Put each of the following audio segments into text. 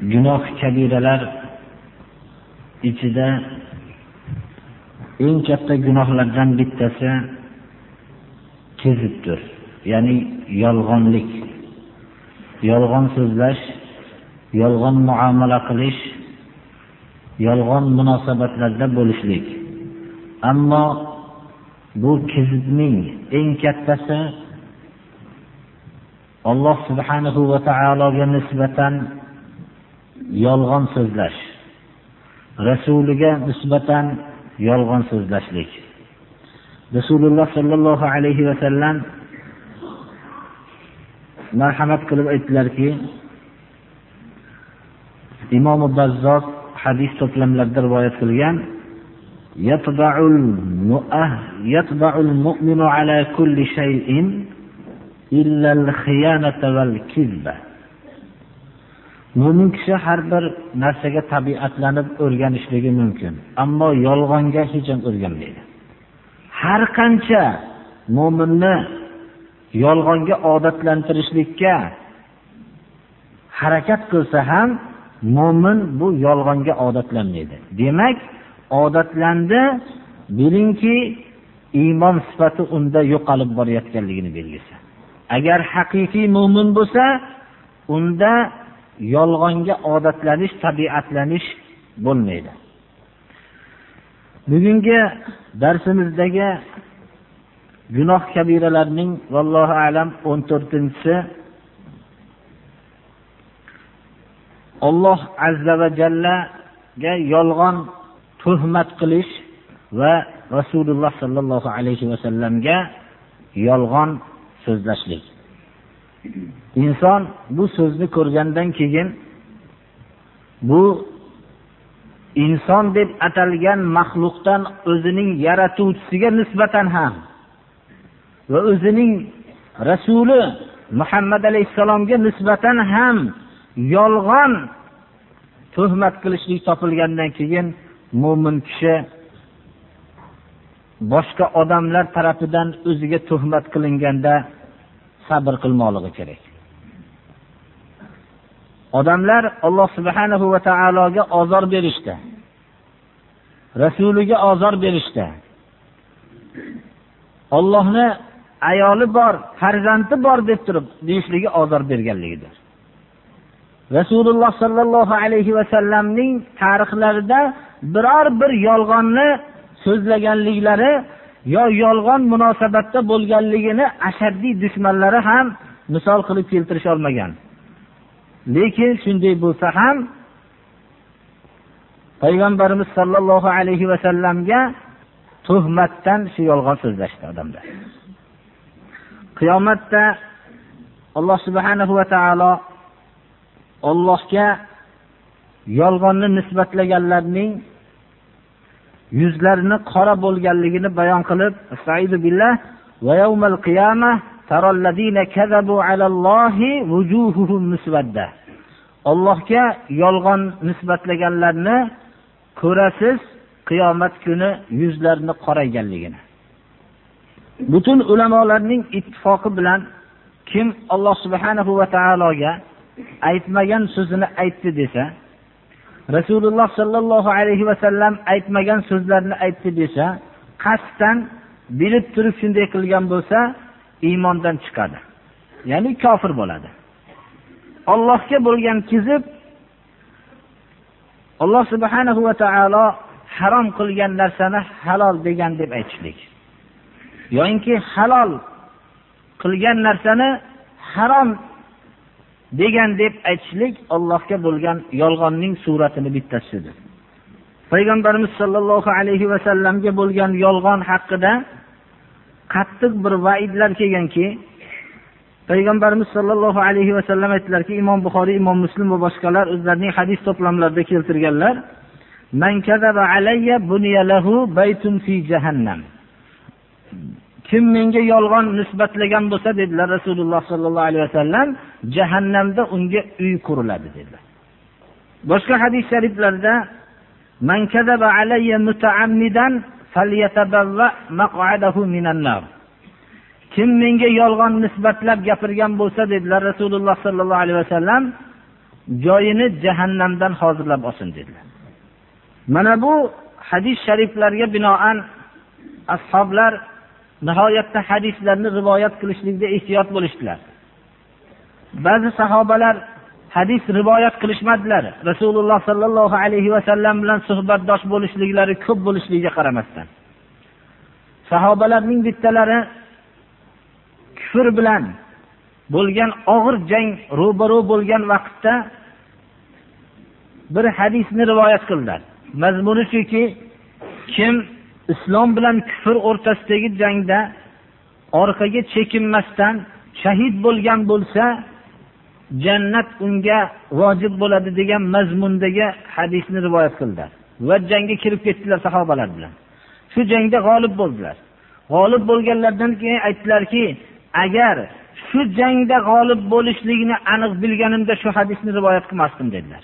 Gunoh kabiralar ichida eng katta gunohlardan bittasi kezibdir. Ya'ni yolg'onlik. Yolg'on so'zlash yolg'on muomala qilish yolg'on munosabatlarda bo'lishlik. Ammo bu kezibning eng kattasi alloh subhanahu va taologa nisbatan yolg'on so'zlash. Rasuliga nisbatan yolg'on so'zlashlik. Rasululloh sollallohu alayhi vasallam marhamat qilib aytdilarki imom bazzob hadis to'plamlarida rivoyat qilgan yatba'ul mu'minu ala kulli shay'in illa al-khiyanata wal kizba mo'min kishi har bir narsaga tabiatlanib o'rganishligi mumkin ammo yolg'onga hech ham o'rganmaydi. Har qancha mo'minni yolg'onga odatlantirishlikka harakat qilsa ham mo'min bu yolg'onga odatlanmaydi. Demak odatlandi bilingki iymon sifati unda yo'qolib borayotganligini belgisi. Agar haqiqiy mo'min bo'lsa unda yolg'onga odatlanish tabiatlanish bo'lmaydi. Bugungi darsimizdagi gunoh kabiralarning vallohu alam o'n to'rtinchisi olloh azza va jallaga yolg'on tuhmat qilish va rasululloh sollallohu alayhi vasallamga yolg'on so'zlashlik. Inson bu so'zni ko'rgandan keyin bu inson deb atalgan maxluqdan o'zining yaratuvchisiga nisbatan ham va o'zining rasuli muhammad alayhissalomga nisbatan ham yolg'on tuhmat qilishlik topilgandan keyin mo'min kishi boshqa odamlar tarafidan o'ziga tuhmat qilinganda sabr qilmoqligi kerak. Odamlar alloh subhanahu va taologa ozor berishdi. Rasuliga ozor berishdi. Ollohni ayoli bor farzandi bor deb turib deyishligi ozor berganligidir. Rasululloh sollallohu alayhi vasallamning tarixlarida biror bir yolg'onni so'zlaganliklari yo yolg'on munosabatda bo'lganligini ashaddiy dushmanlari ham misol qilib keltirisha olmagan. Lekin shunday bo'lsa ham payg'ambarimiz sollallohu alayhi vasallamga tuhmatdan shu yolg'on so'zlashdi odamlar. Qiyomatda alloh subhanahu va taolo ollohga yolg'onni nisbatlaganlarning yuzlarini qora bo'lganligini bayon qilib ollohga yolg'on nisbatlaganlarni ko'rasiz qiyomat kuni yuzlarini qorayganligini butun ulamolarning ittifoqi bilan kim alloh subhanahu va taologa aytmagan so'zini aytdi desa rasululloh sollallohu alayhi vasallam aytmagan so'zlarni aytdi desa qasddan bilib turib shunday qilgan bo'lsa iymondan chiqadi. Ya'ni kofir bo'ladi. Ollohga bo'lgan kizib alloh subhanahu va taolo harom qilgan narsani halol degan deb aytishlik. Yoyinki halol qilgan narsani harom degan deb aytishlik allohga bo'lgan yolg'onning suratini bittasidir payg'ambarimiz sollallohu alayhi va sallamga bo'lgan yolg'on haqida qattiq bir vaidlar kelganki payg'ambarimiz sollallohu alayhi va sallam aytdilarki imom buxoriy imom muslim va boshqalar o'zlarining hadis to'plamlarida keltirganlar "Man kazaba alayya bunyalahu baytun fi jahannam." Kim menga yolg'on nisbatlagan bo'lsa dedilar rasululloh sollallohu alayhi vasallam jahannamda unga uy quriladi dedilar. Boshqa hadis shariflarda man kadaba alayya mutaammidan falyatabawwa maq'adahu minan nar. Kim menga yolg'on nisbatlab gapirgan bo'lsa dedilar rasululloh sollallohu alayhi vasallam joyini jahannamdan hozirlab olsin dedilar. Mana bu hadis shariflarga binoan ashoblar nihoyatda hadislarni rivoyat qilishlikda ehtiyot bo'lishdilar. Ba'zi sahobalar hadis rivoyat qilishmadilar. Rasululloh sollallohu alayhi vasallam bilan suhbatdosh bo'lishliklari ko'p bo'lishligiga qaramasdan. Sahobalarning bittalari kufr bilan bo'lgan og'ir jang ro'baro bo'lgan vaqtda bir hadisni rivoyat qildilar. Mazmuni shuki kim islom bilan kufr o'rtasidagi jangda orqaga chekinmasdan shahid bo'lgan bo'lsa jannat unga vojib bo'ladi degan mazmundagi hadisni rivoyat qildilar. Va jangga kirib ketdilar sahobalar bilan. Shu jangda g'olib bo'ldilar. G'olib bo'lganlaridan keyin aytdilarki agar shu jangda g'olib bo'lishligini aniq bilganimda shu hadisni rivoyat qilmasdim dedilar.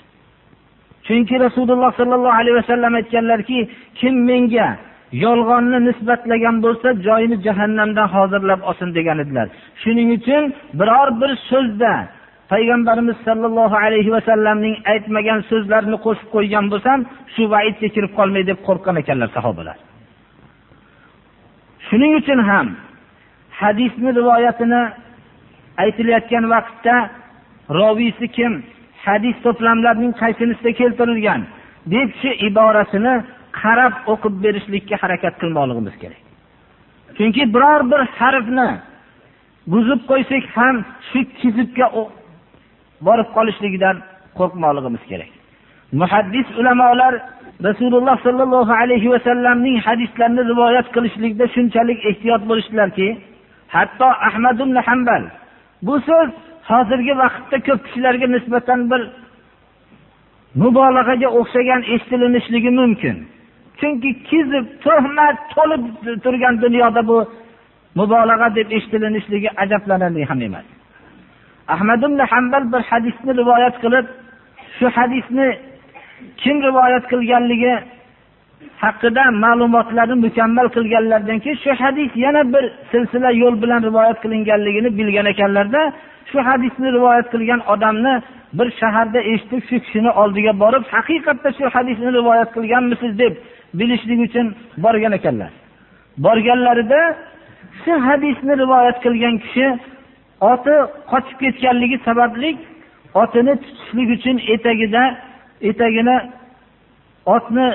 Chunki rasululloh sollallohu alayhi vasallam aytganlarki kim menga yolg'onni nisbatlagan bo'lsa joyini jahannamdan hozirlab olsin degan edilar. Shuning uchun biror bir so'zda payg'ambarimiz sollallohu alayhi vasallamning aytmagan so'zlarini qo'shib qo'ygan bo'lsam shu vaidga kirib qolmay deb qo'rqqan ekanlar sahobalar. Shuning uchun ham hadisni rivoyatini aytilayotgan vaqtda roviysi kim? Hadis to'plamlarining qaysinisida keltirilgan? Deb shu iborasini qarab o'qib berishlikka harakat qilmoqligimiz kerak. Chunki biror bir harfni buzib qo'ysak ham shu kizibga borib qolishligidan qo'rqmoqligimiz kerak. Muhaddis ulamolar rasululloh sollallohu alayhi vasallamning hadislarini rivoyat qilishlikda shunchalik ehtiyot bo'lishdilarki hatto ahmad ibn hambal bu so'z hozirgi vaqtda ko'p kishilarga nisbatan bir mubolag'aga o'xshagan eshitilishligi mumkin? Chunki kizib tuhmat to'lib turgan dunyoda bu mubolag'a deb eshitilishligi ajablanarli ham emas. Ahmad ibn hambal bir hadisni rivoyat qilib shu hadisni kim rivoyat qilganligi haqida ma'lumotlarni mukammal qilganlaridan keyin shu hadis yana bir silsila yo'l bilan rivoyat qilinganligini bilgan ekanlarda shu hadisni rivoyat qilgan odamni bir shaharda eshitib shu kishini oldiga borib haqiqatda shu hadisni rivoyat qilganmisiz? deb bilishlik uchun borgan ekanlar. Borganlarida shu hadisni rivoyat qilgan kishi oti qochib ketganligi sababli otini tutishlik uchun etagida etagini otni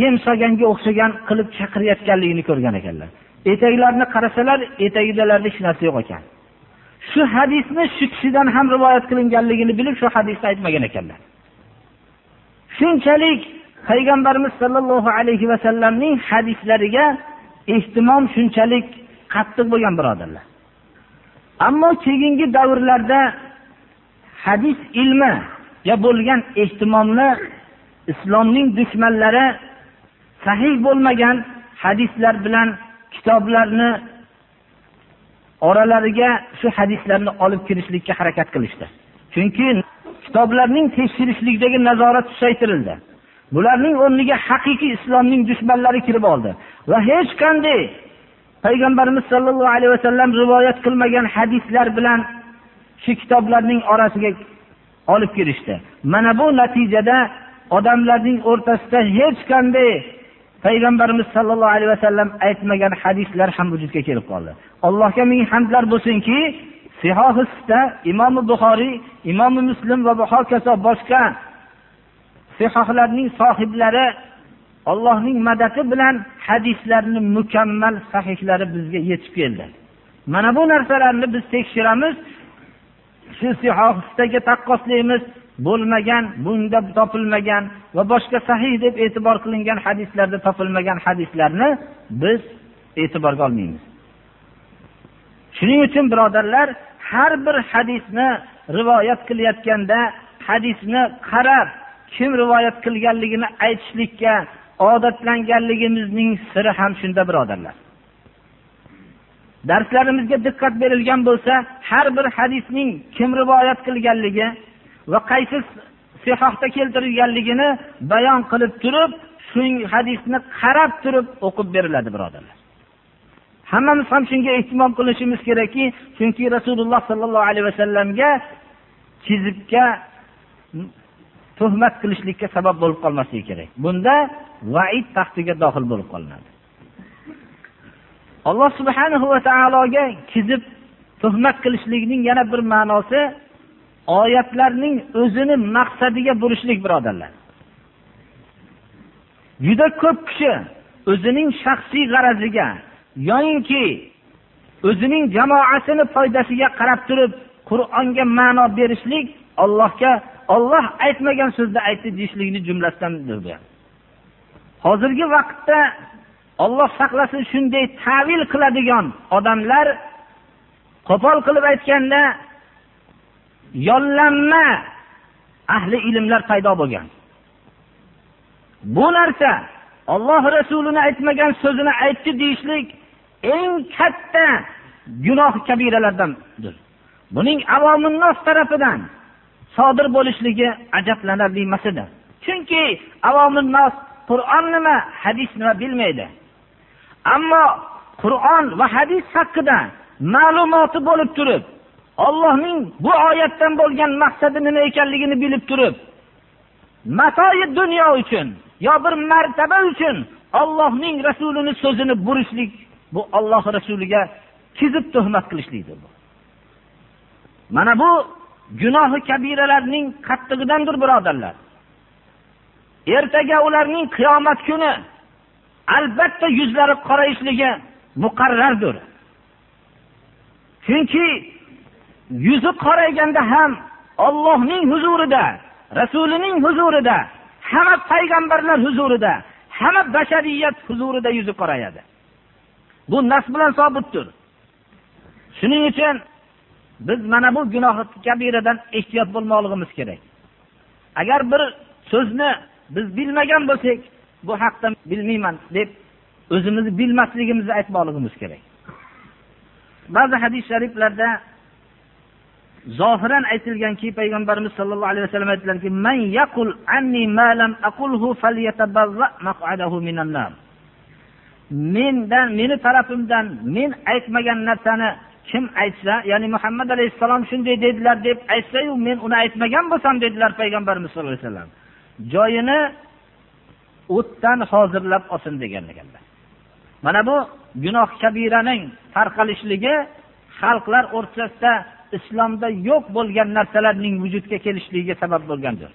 yem solganga o'xshagan qilib chaqirayotganligini ko'rgan ekanlar. Etaklarini qarasalar etagidalarida hech narsa yo'q ekan. Shu hadisni shu kishidan ham rivoyat qilinganligini bilib shu hadisni aytmagan ekanlar. Shunchalik payg'ambarimiz sollallohu alayhi vasallamning hadislariga ehtimom shunchalik qattiq bo'lgan birodarlar. Ammo keyingi davrlarda hadis ilmiga bo'lgan ehtimomni islomning dushmanlari sahih bo'lmagan hadislar bilan kitoblarni oralariga shu hadislarni olib kirishlikka harakat qilishdi. Chunki kitoblarning tekshirishlikdagi nazorat susaytirildi. Bularning o'rniga haqiqiy islomning dushmanlari kirib oldi. Va hech qanday payg'ambarimiz sollallohu alayhi vasallam rivoyat qilmagan hadislar bilan shu kitoblarning orasiga olib kirishdi. Mana bu natijada odamlarning o'rtasida hech qanday payg'ambarimiz sollallohu alayhi vasallam aytmagan hadislar ham vujudga kelib qoldi. Allohga ming hamdlar bo'lsinki sihohisda imomi buxoriy imomi muslim va hokazo boshqa sihohlarning sohiblari allohning madadi bilan hadislarni mukammal sahihlari bizga yetib keldi. Mana bu narsalarni biz tekshiramiz. Shu sihohistaga taqqoslaymiz. Bo'lmagan bunda topilmagan va boshqa sahih deb e'tibor qilingan hadislarda topilmagan hadislarni biz e'tiborga olmaymiz. Shuning uchun birodarlar har bir hadisni rivoyat qilayotganda hadisni qarab kim rivoyat qilganligini aytishlikka odatlanganligimizning siri ham shunda birodarlar. Darslarimizga diqqat berilgan bo'lsa har bir hadisning kim rivoyat qilganligi va qaysi sihohda keltirilganligini bayon qilib turib shu hadisni qarab turib o'qib beriladi birodarlar. Hammamiz ham shunga ehtimom qilishimiz kerakki chunki rasululloh sollallohu alayhi vasallamga chizibga tuhmat qilishlikka sabab bo'lib qolmasligi kerak. Bunda vaid taxtiga dohil bo'lib qolinadi. Alloh subhanahu va taologa kizib tuhmat qilishlikning yana bir ma'nosi oyatlarning o'zini maqsadiga burishlik birodarlar. Juda ko'p kishi o'zining shaxsiy g'araziga yoyinki o'zining jamoasini foydasiga qarab turib qur'onga ma'no berishlik allohga olloh aytmagan so'zni aytdi deyishlikni jumlasidandir hozirgi vaqtda olloh saqlasin shunday tavil qiladigan odamlar qo'pol qilib aytganda yollanma ahli ilmlar paydo bo'lgan. Bu narsa olloh rasulini aytmagan so'zini aytdi deyishlik eng katta gunoh kabiralardandir buning avominnos tarafidan sodir bo'lishligi ajablanarli emas edi chunki avominnos qur'on nima hadis nima bilmaydi. Ammo qur'on va hadis haqida ma'lumoti bo'lib turib ollohning bu oyatdan bo'lgan maqsadi nima ekanligini bilib turib matoyi dunyo uchun yo bir martaba uchun ollohning rasulini so'zini burishlik bu olloh rasuliga kizib tuhmat qilishlikdir mana bu gunohi kabiralarning qattig'idandir birodarlar. Ertaga ularning qiyomat kuni albatta yuzlari qorayishligi muqarrardir. Chunki yuzi qorayganda ham ollohning huzurida rasulining huzurida hamma payg'ambarlar huzurida hamma bashariyat huzurida yuzi qorayadi. Bu nas bilan sobitdir. Shuning uchun biz mana bu gunohi kabiradan ehtiyot bo'lmoqligimiz kerak. Agar bir so'zni biz bilmagan bo'lsak bu haqda bilmayman deb o'zimizni bilmasligimizni aytmoqligimiz kerak. Ba'zi hadis shariflarda zohiran aytilganki payg'ambarimiz sollallohu alayhi vasallam aytdilarki man yaqul anni ma lam aqulhu falyatabarra maq'adahu minan nar. Mendan meni tarafimdan men aytmagan narsani kim aytsa ya'ni muhammad alayhissalom shunday dedilar deb aytsayu men uni aytmagan bo'lsam dedilar payg'ambarimiz sallallohu alayhi vasallam. Joyini o'tdan hozirlab olsin degan ekanlar mana bu gunoh kabiraning tarqalishligi xalqlar o'rtasida islomda yo'q bo'lgan narsalarning vujudga kelishligiga sabab bo'lgandir.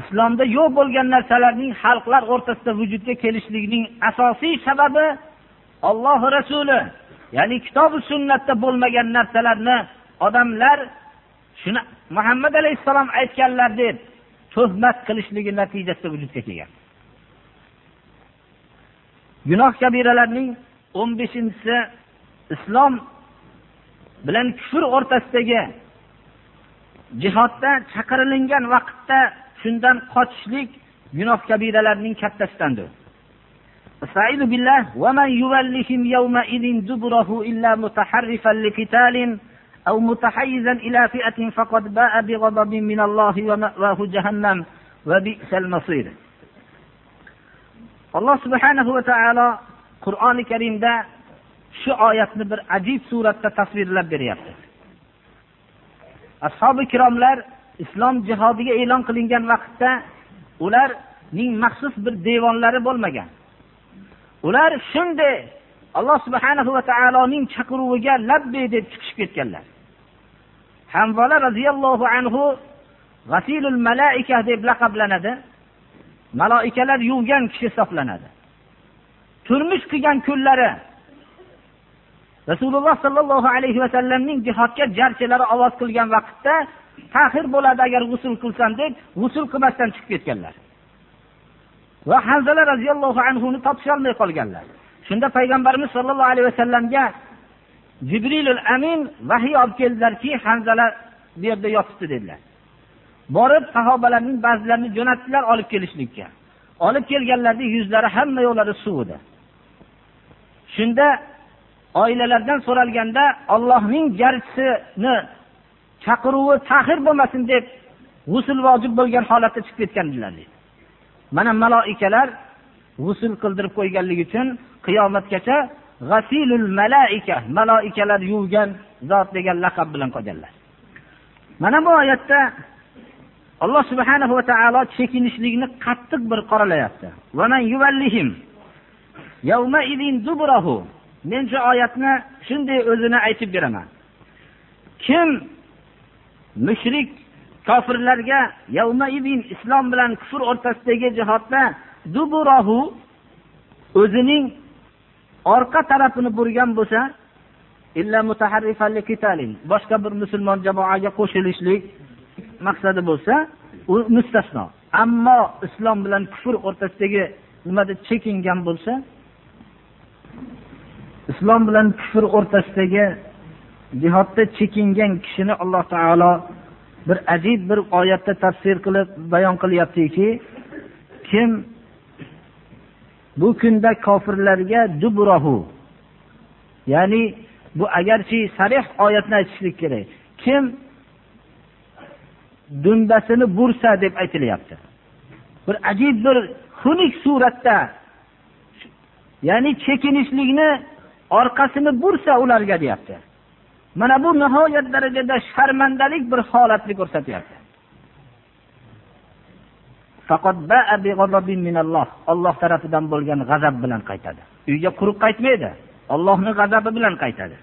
Islomda yo'q bo'lgan narsalarning xalqlar o'rtasida vujudga kelishligining asosiy sababi ollohi rasuli. Ya'ni kitobi sunnatda bo'lmagan narsalarni odamlar shuni muhammad alayhissalom aytganlar deb tuhmat qilishligi natijasida vujudga kelgan. Gunoh kabiralarning o'n beshinchisi islom bilan kufr o'rtasidagi jihodda chaqirilingan vaqtda shundan qochishlik gunoh kabiralarning kattasidandir استعيذ بالله ومن يولهم يومئذ دبره إلا متحرفا لقتال أو متحيزا إلى فئة فقد باء بغضب من الله ومأواه جهنم وبئس المصير alloh subhanahu va taolo qur'oni karimda shu oyatni bir ajib suratda tasvirlab beryapti ashobi ikromlar islom jihodiga e'lon qilingan vaqtda ularning maxsus bir devonlari bo'lmagan Ular shunday alloh subhanahu va taoloning chaqiruviga labbay deb chiqishib ketganlar. Hamvola roziyallohu anhu g'asilul malaika deb laqablanadi. Maloikalar yuvgan kishi hisoblanadi. Turmush qilgan kunlari rasululloh sollallohu alayhi vasallamning jihodga jarchilari ovoz qilgan vaqtda tahir bo'ladi agar g'usul qilsam deb g'usul qilmasdan chiqib ketganlar. Va hanzala roziyallohu anhuni topisholmay qolganlar. Shunda payg'ambarimiz sollallohu alayhi vasallamga jibrilul amin vahiy olib keldilarki hanzala bu yerda yotibdi dedilar. Borib sahobalarning ba'zilarini jo'natdilar olib kelishlikka. Olib kelganlarida yuzlari hamma yo'qlari suv edi. Shunda oilalardan so'ralganda ollohning jarchisini chaqiruvi tahir bo'lmasin deb g'usul vojib bo'lgan holatda chiqib ketgan dedilar mana maloikalar g'usul qildirib qo'yganligi uchun qiyomatgacha g'asilul malaika maloikalar yuvgan zot degan laqab bilan qolganlar. Mana bu oyatda alloh subhanahu va taolo chekinishlikni qattiq bir qoralayapti. Men shu oyatni shunday o'zini aytib beraman. Kim mushrik kofirlarga islom bilan kufr o'rtasidagi jihodda duburahu o'zining orqa tarafini burgan bo'lsa boshqa bir musulmon jamoaga qo'shilishlik maqsadi bo'lsa u mustasno. Ammo islom bilan kufr o'rtasidagi nimada chekingan bo'lsa islom bilan kufr o'rtasidagi jihodda chekingan kishini alloh taolo bir ajib bir oyatda tafsir qilib bayon qilyaptiki kim bu kunda kofirlarga dubrohu ya'ni bu agarchi sarih oyatni aytishlik kerak kim dumbasini bursa deb aytilyapti. Bir ajib bir xunuk suratda ya'ni chekinishlikni orqasini bursa ularga deyapti. Mana bu nihoyat darajada sharmandalik bir holatni ko'rsatyapti. Olloh tarafidan bo'lgan g'azab bilan qaytadi. Uyga quruq qaytmaydi. Ollohni g'azabi bilan qaytadi.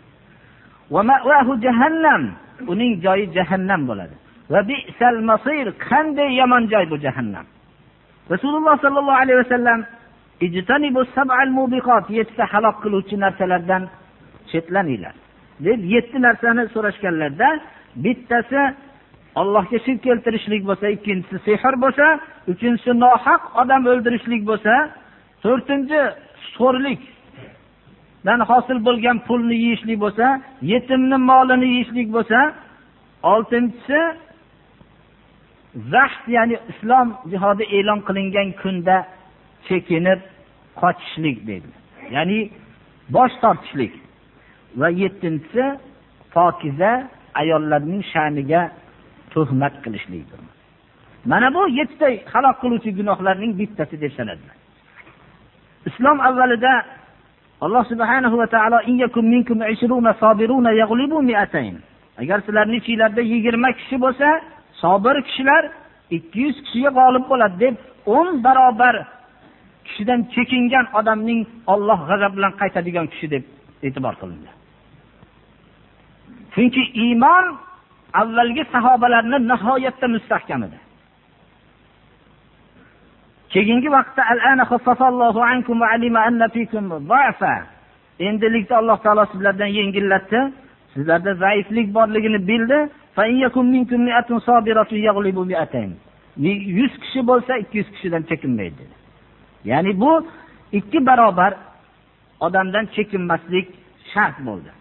Jahannam. Uning joyi jahannam bo'ladi. Qanday yomon joy bu jahannam. Rasululloh sollallohu alayhi vasallam yettita halok qiluvchi narsalardan chetlaninglar. Deb yetti narsani so'rashganlarda bittasi allohga shirk keltirishlik bo'lsa ikkinchisi sehr bo'lsa uchinchisi nohaq odam o'ldirishlik bo'lsa to'rtinchi so'rlikdan hosil bo'lgan pulni yeyishlik bo'lsa yetimni molini yeyishlik bo'lsa oltinchisi zahd ya'ni islom jihodi e'lon qilingan kunda chekinib qochishlik deydi. Ya'ni bosh tortishlik. Va yettinchisi pokiza ayollarning sha'niga tuhmat qilishlikdir mana bu yettita halok qiluvchi gunohlarning bittasi deb sanadilar. Islom avvalida alloh subhanahu va taolo agar sizlarni ichinglarda yigirma kishi bo'lsa sobir kishilar ikki yuz kishiga g'olib bo'ladi deb o'n barobar kishidan chekingan odamning olloh g'azab bilan qaytadigan kishi deb e'tibor qilindi. Chunki iymon avvalgi sahobalarni nihoyatda mustahkam edi. Keyingi vaqtda endilikda alloh taolo sizlardan yengillatdi sizlarda zaiflik borligini bildi. Yuz kishi bo'lsa ikki yuz kishidan chekinmaydi. Dedi ya'ni bu ikki barobar odamdan chekinmaslik shart bo'ldi.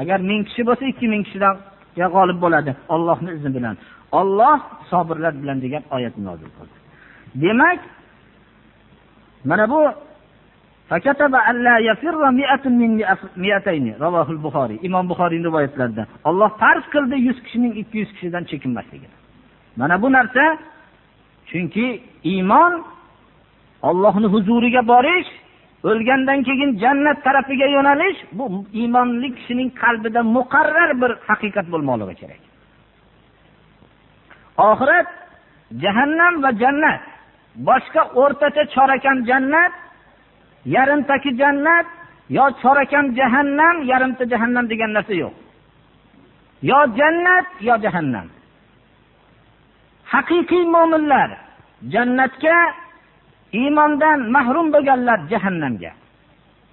Agar ming kishi bo'lsa ikki ming kishidan g'olib bo'ladi. Ollohni izni bilan. Olloh sobirlar bilan degan oyat nozil qildi demak mana bu imom buxoriyni rivoyatlarida. Olloh farz qildi yuz kishining ikki yuz kishidan chekinmasligini. Mana bu narsa chunki iymon ollohni huzuriga borish o'lgandan keyin jannat tarafiga yo'nalish bu iymonli kishining qalbida muqarrar bir haqiqat bo'lmoqligi kerak. Oxirat jahannam va jannat. Boshqa o'rtacha chorakam jannat yarimtaki jannat yo chorakam jahannam yarimta jahannam degan narsa yo'q. Yo jannat yo jahannam. Haqiqiy mo'minlar jannatga iymondan mahrum bo'lganlar jahannamga.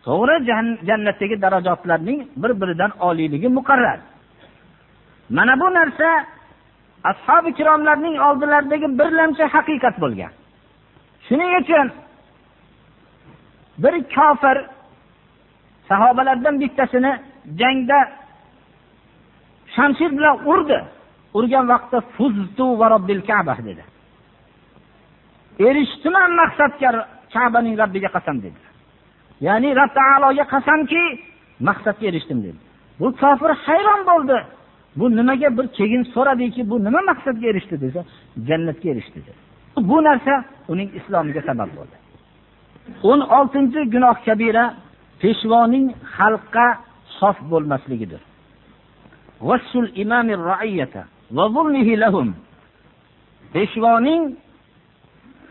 To'g'ri jannatdagi darajotlarning bir biridan oliyligi muqarrar. Mana bu narsa ashobi ikromlarning oldilaridagi birlamchi haqiqat bo'lgan. Shuning uchun bir kofir sahobalardan bittasini jangda shamshir bilan urdi. Urgan vaqtda fuztu va robbil kaba dedi. Erishdiman maqsadga kabaning rabbiga qasam dedi. Ya'ni rob taologa qasamki maqsadga erishdim dedi. Bu kofir hayron bo'ldi. Bu nimaga bir keyin so'radiki bu nima maqsadga erishdi desa jannatga erishdi dedi. Bu narsa uning islomiga sabab bo'ldi. O'n oltinchi gunoh kabira peshvoning xalqqa sof bo'lmasligidir. Peshvoning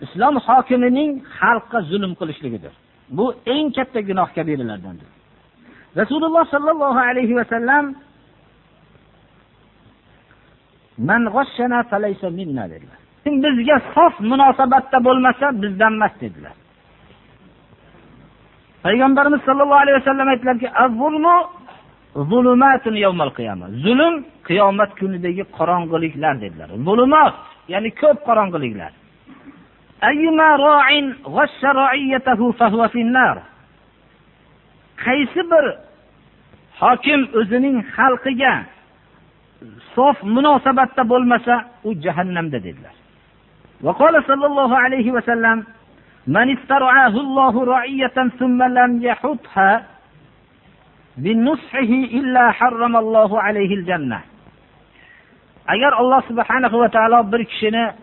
islom hokimining xalqqa zulm qilishligidir. Bu eng katta gunoh kabiralardandir rasululloh sollallohu alayhi vasallam man dedilar. Bizga sof munosabatda bo'lmasa bizdan emas dedilar. Payg'ambarimiz sollallohu alayhi vasallam aytdilarki zulm qiyomat kunidagi qorong'iliklar dedilar. Zulumat ya'ni ko'p qorong'iliklar. qaysi bir hokim o'zining xalqiga sof munosabatda bo'lmasa u jahannamda dedilar وقال صلى الله عليه وسلم من استرعاه الله رعية ثم لم يحطها بنصحه إلا حرم الله عليه الجنة agar alloh subhanahu va taolo bir kishini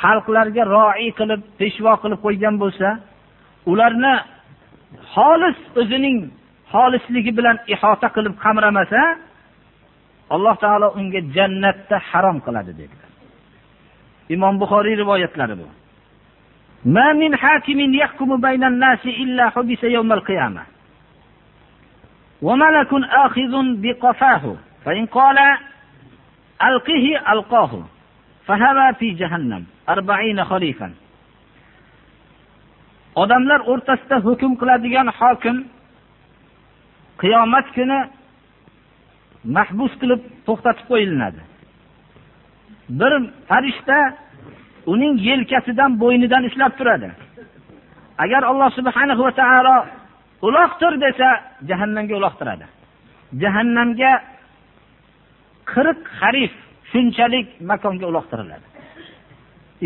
xalqlarga roiy qilib peshvo qilib qo'ygan bo'lsa ularni xolis o'zining xolisligi bilan ihota qilib qamramasa alloh taolo unga jannatda harom qiladi dedilar imom buxoriy rivoyatlari bu ما من حاكم يحكم بين الناس إلا حبس يوم القيامة وملك آخذ بقفاه فإن قال ألقه ألقاه فهوى في جهنم أربعين خريفا odamlar o'rtasida hukm qiladigan hokim qiyomat kuni mahbus qilib to'xtatib qo'yilinadi bir farishta uning yelkasidan bo'ynidan ushlab turadi agar alloh subhana va taolo uloqtir desa jahannamga uloqtiradi jahannamga qirq harif shunchalik makonga uloqtiriladi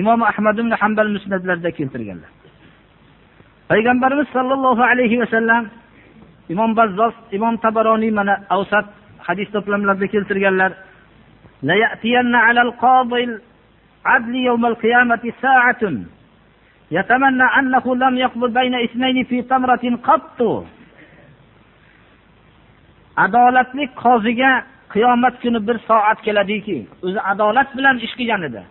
imom ahmad ibn hambal musnatlarida keltirganlar payg'ambarimiz sollallohu alayhi vasallam imom bazzos imom tabaroniy mana avsat hadis to'plamlarida keltirganlar عدل يوم القيامة ساعة يتمنى أنه لم يقبل بين اثنين في تمرة قط adolatli qoziga qiyomat kuni bir soat keladiki o'zi adolat bilan ish qilgan edi.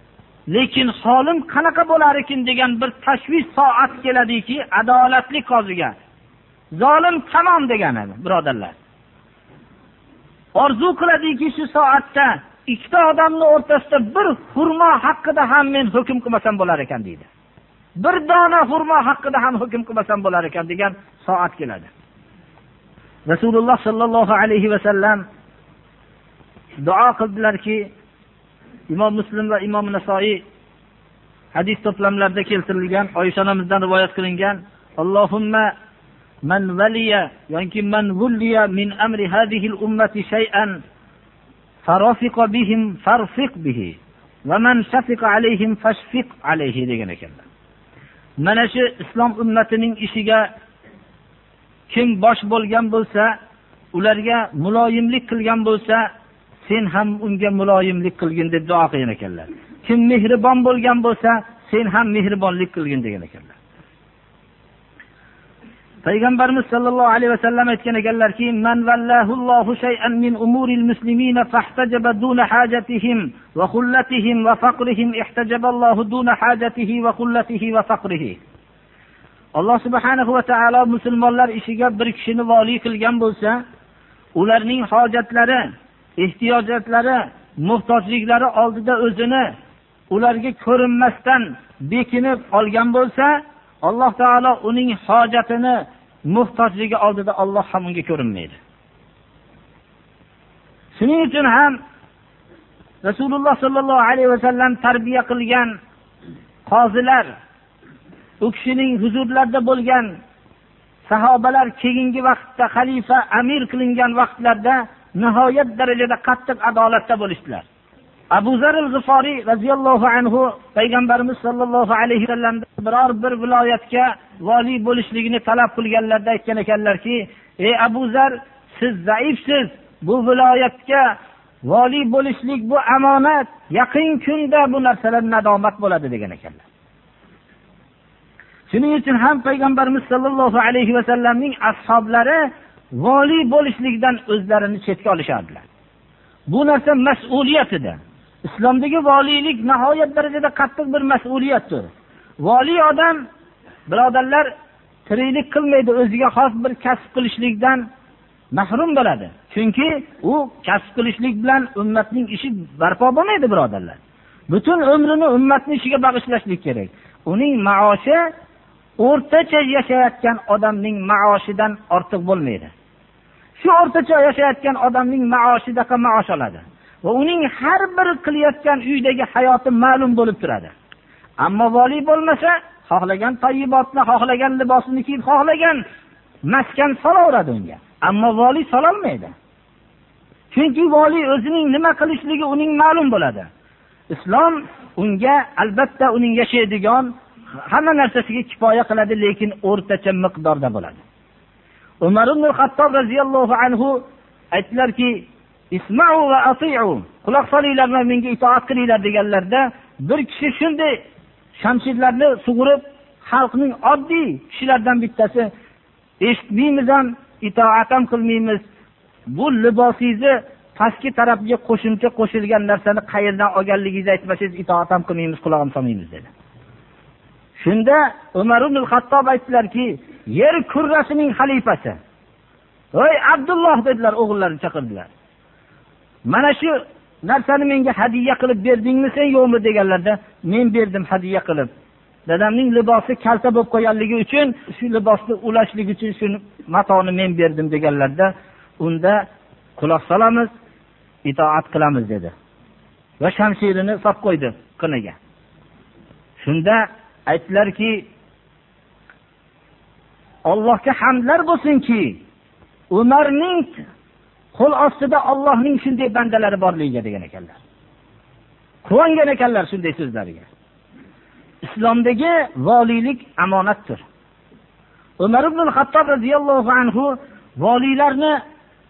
Lekin holim qanaqa bo'lar ekan degan bir tashvish soat keladiki adolatli qoziga zolim tamom degan edi birodarlar. Orzu qiladiki shu soatda ikkita odamni o'rtasida bir xurmo haqida ham men hukm qilmasam bo'lar ekan deydi. Bir dona xurmo haqida ham hukm qilmasam bo'lar ekan degan soat keladi. Rasululloh sollallohu alayhi vasallam duo qildilarki imom muslim va imom nasoiy hadis to'plamlarida keltirilgan oysha onamizdan rivoyat qilingan allohumma man valiya yoki man vulliya min amri hadhihi ummati shay'an farafiqa bihim farfiq bihi va man shafiqa alayhim fashfiq alayhi degan ekanlar. Mana shu islom ummatining ishiga kim bosh bo'lgan bo'lsa ularga muloyimlik qilgan bo'lsa sen ham unga muloyimlik qilgin deb duo qilgan ekanlar. Kim mehribon bo'lgan bo'lsa sen ham mehribonlik qilgin degan ekanlar. Payg'ambarimiz sollallohu alayhi vasallam aytgan ekanlarki man vallahullohu shay'an min umuril muslimina fahtajaba duna hajatihim va khullatihim va faqrihim ihtajaballohu duna hajatihi va khullatihi va faqrihi. Alloh subhanahu va taolo musulmonlar ishiga bir kishini voliy qilgan bo'lsa ularning hojatlari ehtiyojatlari muhtojliklari oldida o'zini ularga ko'rinmasdan bekinib olgan bo'lsa alloh taolo uning hojatini muhtojligi oldida olloh ham unga ko'rinmaydi. Shuning uchun ham rasululloh sollallohu alayhi vasallam tarbiya qilgan qozilar u kishining huzurlarida bo'lgan sahobalar keyingi vaqtda xalifa amir qilingan vaqtlarda nihoyat darajada qattiq adolatda bo'lishdilar. Abu zar g'iforiy roziyallohu anhu payg'ambarimiz sollallohu alayhi vasallam biror bir viloyatga voliy bo'lishligini talab qilganlarida aytgan ekanlarki ey abu zar siz zaifsiz. Bu viloyatga voliy bo'lishlik bu omonat yaqin kunda bu narsalar nadomat bo'ladi degan ekanlar. Shuning uchun ham payg'ambarimiz sollallohu alayhi vasallamning ashoblari voliy bo'lishlikdan o'zlarini chetga olishardilar. Bu narsa mas'uliyat edi. Islomdagi voliylik nihoyat darajada qattiq bir mas'uliyatdir. Voliy odam birodarlar tiriklik qilmaydi o'ziga xos bir kasb qilishlikdan mahrum bo'ladi. Chunki u kasb qilishlik bilan ummatning ishi barpo bo'lmaydi birodarlar. Butun umrini ummatni ishiga bag'ishlashlik kerak. Uning maoshi o'rtacha yashayotgan odamning maoshidan ortiq bo'lmaydi. Shu o'rtacha yashayotgan odamning maoshidaqa maosh oladi va uning har bir qilayotgan uydagi hayoti ma'lum bo'lib turadi. Ammo voliy bo'lmasa xohlagan toyibotni xohlagan libosini kiyib xohlagan maskan solaveradi unga. Ammo voliy sololmaydi. Chunki voliy o'zining nima qilishligi uning ma'lum bo'ladi. Islom unga albatta uning yashaydigan hamma narsasiga kifoya qiladi lekin o'rtacha miqdorda bo'ladi. Umar ibn hattob roziyallohu anhu aytdilarki ismau va atiu quloq solinglar va menga itoat qilinglar deganlarda bir kishi shunday shamshirlarni sug'urib xalqning oddiy kishilaridan bittasi eshitmaymiz ham itoat ham qilmaymiz. Bu libosingizni pastki tarafga qo'shimcha qo'shilgan narsani qayerdan olganligingizni aytmasangiz itoat ham qilmaymiz quloq ham solmaymiz dedi. Shunda umar ibn hattob aytdilarki yer kurrasining xalifasi. Ey abdulloh dedilar o'g'illarini chaqirdilar. Mana shu narsani menga hadya qilib berdingmi sen yo'qmi deganlarda men berdim hadya qilib. Dadamning libosi kalta bo'lib qolganligi uchun shu libosni ulashlik uchun shu matoni men berdim deganlarda unda quloq solamiz itoat qilamiz dedi. Va shamshirini solib qo'ydi qiniga. Shunda aytdilarki ollohga hamdlar bo'lsinki umarning qo'l ostida ollohning shunday bandalari borligiga degan ekanlar. Quvongan ekanlar shunday so'zlariga. Islomdagi voliylik omonatdir umar ibn hattob roziyallohu anhu voliylarni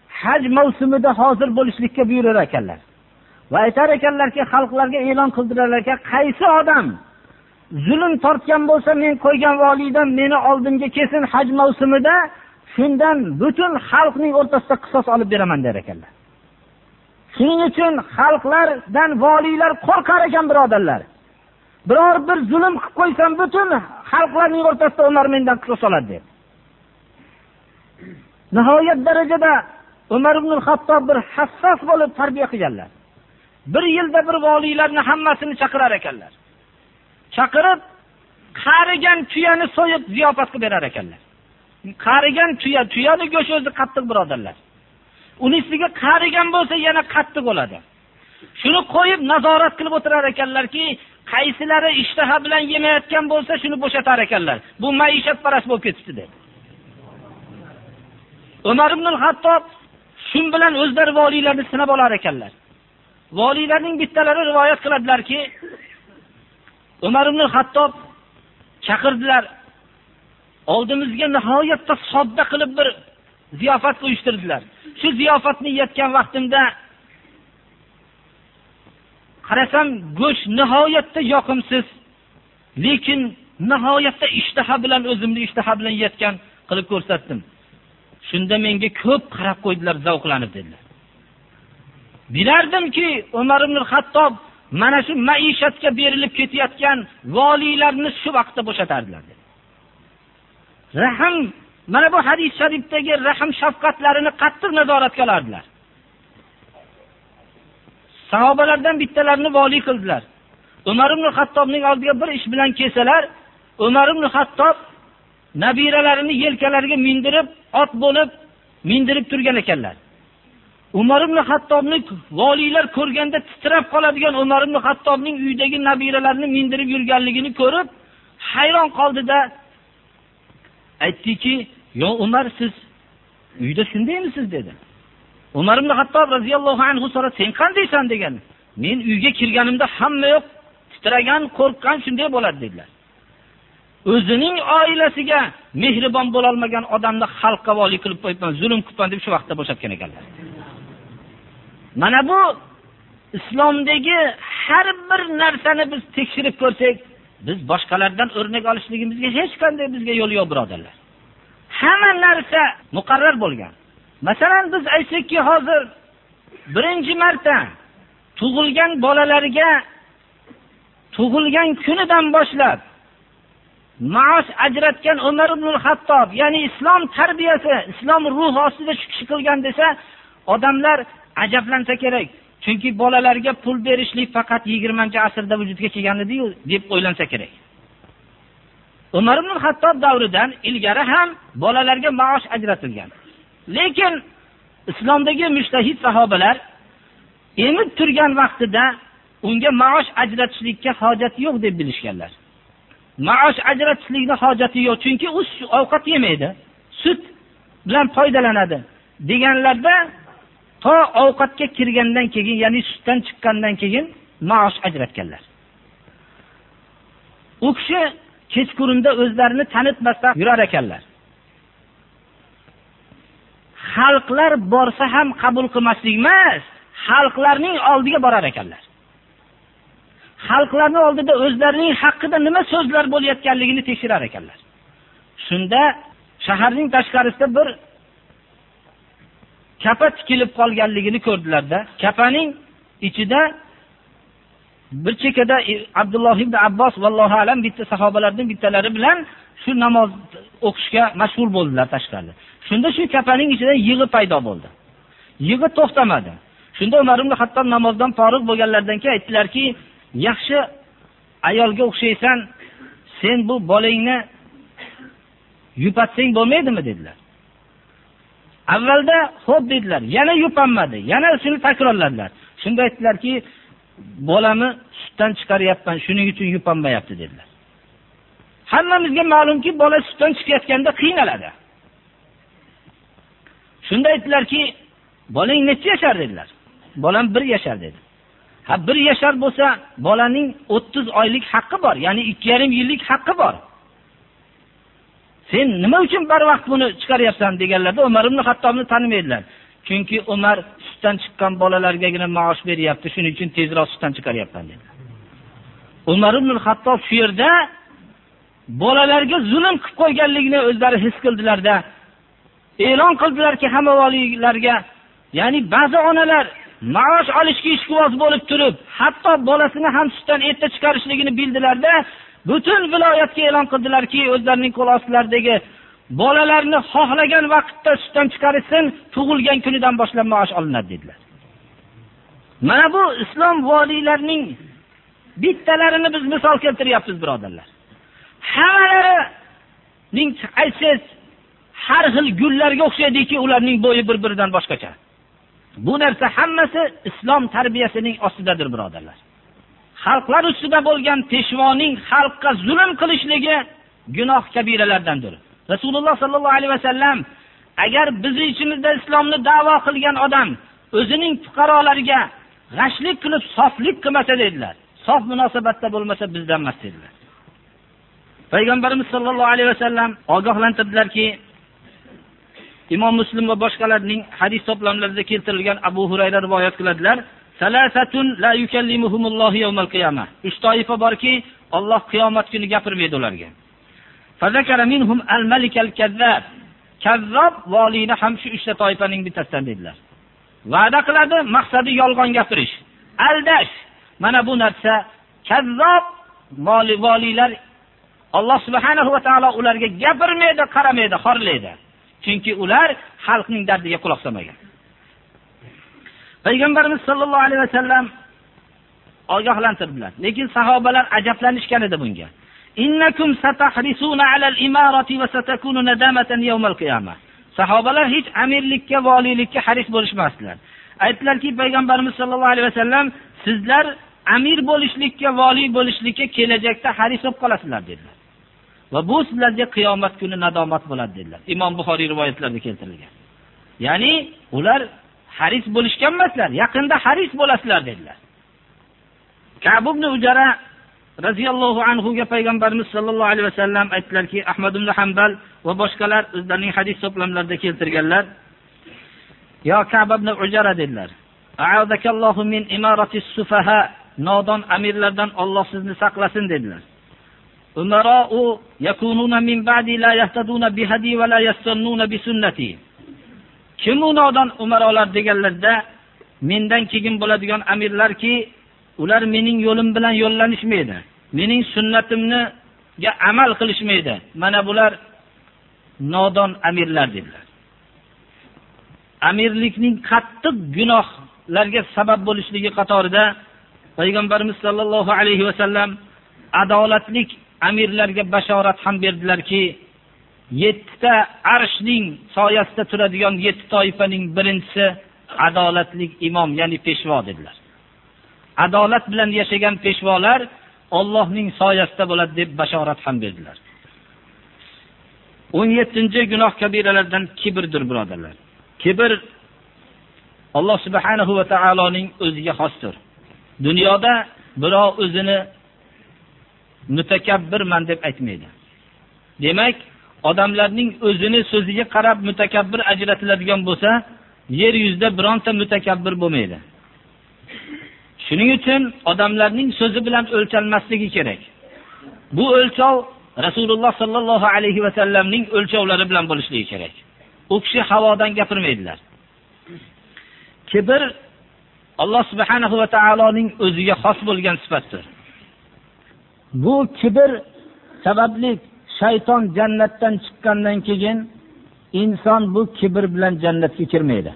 haj mavsumida hozir bo'lishlikka buyurar ekanlar. Va aytar ekanlarki xalqlarga e'lon qildirar ekan qaysi odam zulm tortgan bo'lsa men qo'ygan voliydan meni oldimga kelsin haj mavsumida shundan butun xalqning o'rtasida qisos olib beraman der ekanlar. Shuning uchun xalqlardan voliylar qo'rqar ekan birodarlar. Biror bir zulm qilib qo'ysam butun xalqlarning o'rtasida ular mendan qisos oladi deb nihoyat darajada umar ibn hattob bir hassos bo'lib tarbiya qilganlar. Bir yilda bir voliylarni hammasini chaqirar ekanlar. Chaqirib qarigan tuyani so'yib ziyofat qilib berar ekanlar. Qarigan tuya tuyani go'shti o'zi qattiq birodarlar. Unisiga qarigan bo'lsa yana qattiq bo'ladi. Shuni qo'yib nazorat qilib o'tirar ekanlarki qaysilari ishtaha bilan yemayotgan bo'lsa shuni bo'shatar ekanlar. Bu maishatparast bo'lib ketibdi deb umar ibn hattob shu bilan o'zlari voliylarni sinab olar ekanlar. Voliylarning bittalari rivoyat qiladilarki umar ibn hattob chaqirdilar. Oldimizga nihoyatda sodda qilib bir ziyofat uyushtirdilar. Shu ziyofatni yeyotgan vaqtimda qarasam go'sht nihoyatda yoqimsiz lekin nihoyatda ishtaha bilan o'zimni ishtaha bilan yeyotgan qilib ko'rsatdim. Shunda menga ko'p qarab qo'ydilar zavqlanib dedilar. Bilardimki umar ibn hattob mana shu maishatga berilib ketayotgan voliylarni shu vaqtda bo'shatardilar rahm mana bu hadis sharifdagi rahm shafqatlarini qattiq nazoratga olardilar. Sahobalardan bittalarini voliy qildilar. Umar ibn hattobning oldiga bir ish bilan kelsalar umar ibn hattob nabiralarini yelkalariga mindirib ot bo'lib mindirib turgan ekanlar. Umar ibn hattobni voliylar ko'rganda titrab qoladigan umar ibn hattobning uydagi nabiralarini mindirib yurganligini ko'rib hayron qoldida. Aytdiki yo umar siz uyda shundaymisiz? dedi. Umar ibn hattob roziyallohu anhu so'rab sen qandaysan? degan. Men uyga kirganimda hamma yoq titragan qo'rqqan shunday bo'ladi dedilar. O'zining oilasiga mehribon bo'lolmagan odamni xalqqa voliy qilib qo'yibman zulm qilibman deb shu vaqtda bo'shatgan ekanlar. Mana bu islomdagi har bir narsani biz tekshirib ko'rsak biz boshqalardan o'rnak olishligimizga hech qanday bizga yo'l yo'q birodarlar. Hamma narsa muqarrar bo'lgan. Masalan biz aytsakki hozir birinchi marta tug'ilgan bolalarga tug'ilgan kunidan boshlab maosh ajratgan umar ibn hattob ya'ni islom tarbiyasi islom ruhi ostida shu kishi qilgan desa odamlar ajablansa kerak. Chunki bolalarga pul berishlik faqat yigirmanchi asrda vujudga kelgan ediyu deb o'ylansa kerak. Umar ibn hattob davridan ilgari ham bolalarga maosh ajratilgan. Lekin islomdagi mushtahid sahobalar emib turgan vaqtida unga maosh ajratishlikka hojat yo'q deb bilishganlar. Maosh ajratishlikni hojati yo'q chunki u ovqat yemaydi sut bilan foydalanadi deganlarda to ovqatga kirgandan keyin ya'ni sutdan chiqqandan keyin maosh ajratganlar. U kishi kechqurunda o'zlarini tanitmasdan yurar ekanlar. Xalqlar borsa ham qabul qilmaslik emas xalqlarning oldiga borar ekanlar. Xalqlarni oldida o'zlarining haqida nima so'zlar bo'layotganligini tekshirar ekanlar. Shunda shaharning tashqarisida bir kapa tikilib qolganligini ko'rdilarda kapaning ichida bir chekkada abdulloh ibn abbos vallohu alam bitta sahobalardan bittalari bilan shu namoz o'qishga mashg'ul bo'ldilar tashqarida. Shunda shu kapaning ichida yig'i paydo bo'ldi. Yig'i to'xtamadi. Shunda umar ibn hattob namozdan forig' bo'lganlaridan keyin aytdilarki yaxshi ayolga o'xshaysan sen bu bolangni yupatsang bo'lmaydimi? dedilar. Avvalda xo'p dedilar yana yupanmadi yana shuni takrorladilar. Shunda aytdilarki bolamni sutdan chiqaryapman shuning uchun yupanmayapti dedilar. Hammamizga ma'lumki bola sutdan chiqayotganda qiynaladi. Shunda aytdilarki bolang necha yashar dedilar. Bolam bir yashar dedi. Ha bir yashar bo'lsa bolaning o'ttiz oylik haqqi bor ya'ni ikki yarim yillik haqqi bor. Sen nima uchun barvaqt buni chiqaryapsan deganlarda umar ibn hattobni tanimaydilar. Chunki umar sutdan chiqqan bolalargagina maosh beryapti shuning uchun tezroq sutdan chiqaryapman dedi. Umar ibn hattob shu yerda bolalarga zulm qilib qo'yganligini o'zlari his qildilarda. E'lon qildilarki hamma voliylarga ya'ni ba'zi onalar maosh olishga ishqiboz bo'lib turib hatto bolasini ham sutdan erta chiqarishligini bildilarda butun viloyatga e'lon qildilarki o'zlarining qo'l ostilaridagi bolalarni xohlagan vaqtda sutdan chiqarishsin tug'ilgan kunidan boshlab maosh olinadi dedilar. Mana bu islom voliylarining bittalarini biz misol keltiryapmiz birodarlar. Hammalarining aytsangiz har xil gullarga o'xshaydiki ularning bo'yi bir biridan boshqacha. Bu narsa hammasi islom tarbiyasining ostidadir birodarlar. Xalqlar ustida bo'lgan peshvoning xalqqa zulm qilishligi gunoh kabiralardandir. Rasululloh sollallohu alayhi vasallam agar bizni ichimizda islomni davo qilgan odam o'zining fuqarolariga g'ashlik qilib soflik qilmasa dedilar sof munosabatda bo'lmasa bizdan emas dedilar. Payg'ambarimiz sollallohu alayhi vasallam ogohlantirdilarki imom muslim va boshqalarning hadis to'plamlarida keltirilgan abu hurayra rivoyat qiladilar. Uch toifa borki olloh qiyomat kuni gapirmaydi ularga. Kazzob voliyni ham shu uchta toifaning bittasidan dedilar va'da qiladi maqsadi yolg'on gapirish. Aldash. Mana bu narsa kazzob voliylar alloh subhanahu va taolo ularga gapirmaydi qaramaydi xorlaydi. Chunki ular xalqning dardiga quloq solmagan. Payg'ambarimiz sollallohu alayhi vasallam ogohlantirdilar lekin sahobalar ajablanishgan edi bunga. Sahobalar hech amirlikka voliylikka haris bo'lishmasdilar. Aytdilarki payg'ambarimiz sollallohu alayhi vasallam sizlar amir bo'lishlikka voliy bo'lishlikka kelajakda haris bo'lib qolasizlar dedilar. Va bu sizlarga qiyomat kuni nadomat bo'ladi dedilar. Imom buxoriy rivoyatlarida keltirilgan. Ya'ni ular haris bo'lishganmaslar yaqinda haris bo'lasizlar dedilar. Kab ibn ujara roziyallohu anhuga payg'ambarimiz sollallohu alayhi vasallam aytdilarki ahmad ibn hambal va boshqalar o'zlarining hadis to'plamlarida keltirganlar yo kab ibn ujara dedilar min imarati sufaha nodon amirlardan Alloh sizni saqlasin dedilar. Umarau yakununa min ba'di la yahtaduna bihadi va la yastannuna bi sunnati. Kim u nodon umarolar deganlarda mendan keyin bo'ladigan amirlarki ular mening yo'lim bilan yo'llanishmaydi. Mening sunnatimga amal qilishmaydi. Mana bular nodon amirlar dedilar. Amirlikning qattiq gunohlarga sabab bo'lishligi qatorida payg'ambarimiz sollallohu alayhi vasallam adolatlik amirlarga bashorat ham berdilarki yettita arshning soyasida turadigan yetti toifaning birinchisi adolatlik imom ya'ni peshvo dedilar adolat bilan yashagan peshvolar Allohning soyasida bo'ladi deb bashorat ham berdilar. 17 gunoh kabiralardan kibrdir birodarlar. Kibr Alloh subhanahu va taoloning o'ziga xosdir. Dunyoda birov o'zini mutakabbirman deb aytmaydi. Demak, odamlarning o'zini so'ziga qarab mutakabbir ajratiladigan bo'lsa, yer yuzida bironta mutakabbir bo'lmaydi. Shuning uchun odamlarning so'zi bilan o'lchalmasligi kerak. Bu o'lchov Rasululloh sallallohu alayhi va sallamning o'lchovlari bilan bo'lishligi kerak. U kishi havodan gapirmaydilar. Kibr Alloh subhanahu va taoloning o'ziga xos bo'lgan sifatdir. Bu kibr sababli shayton jannatdan chiqqandan keyin inson bu kibr bilan jannatga kirmaydi.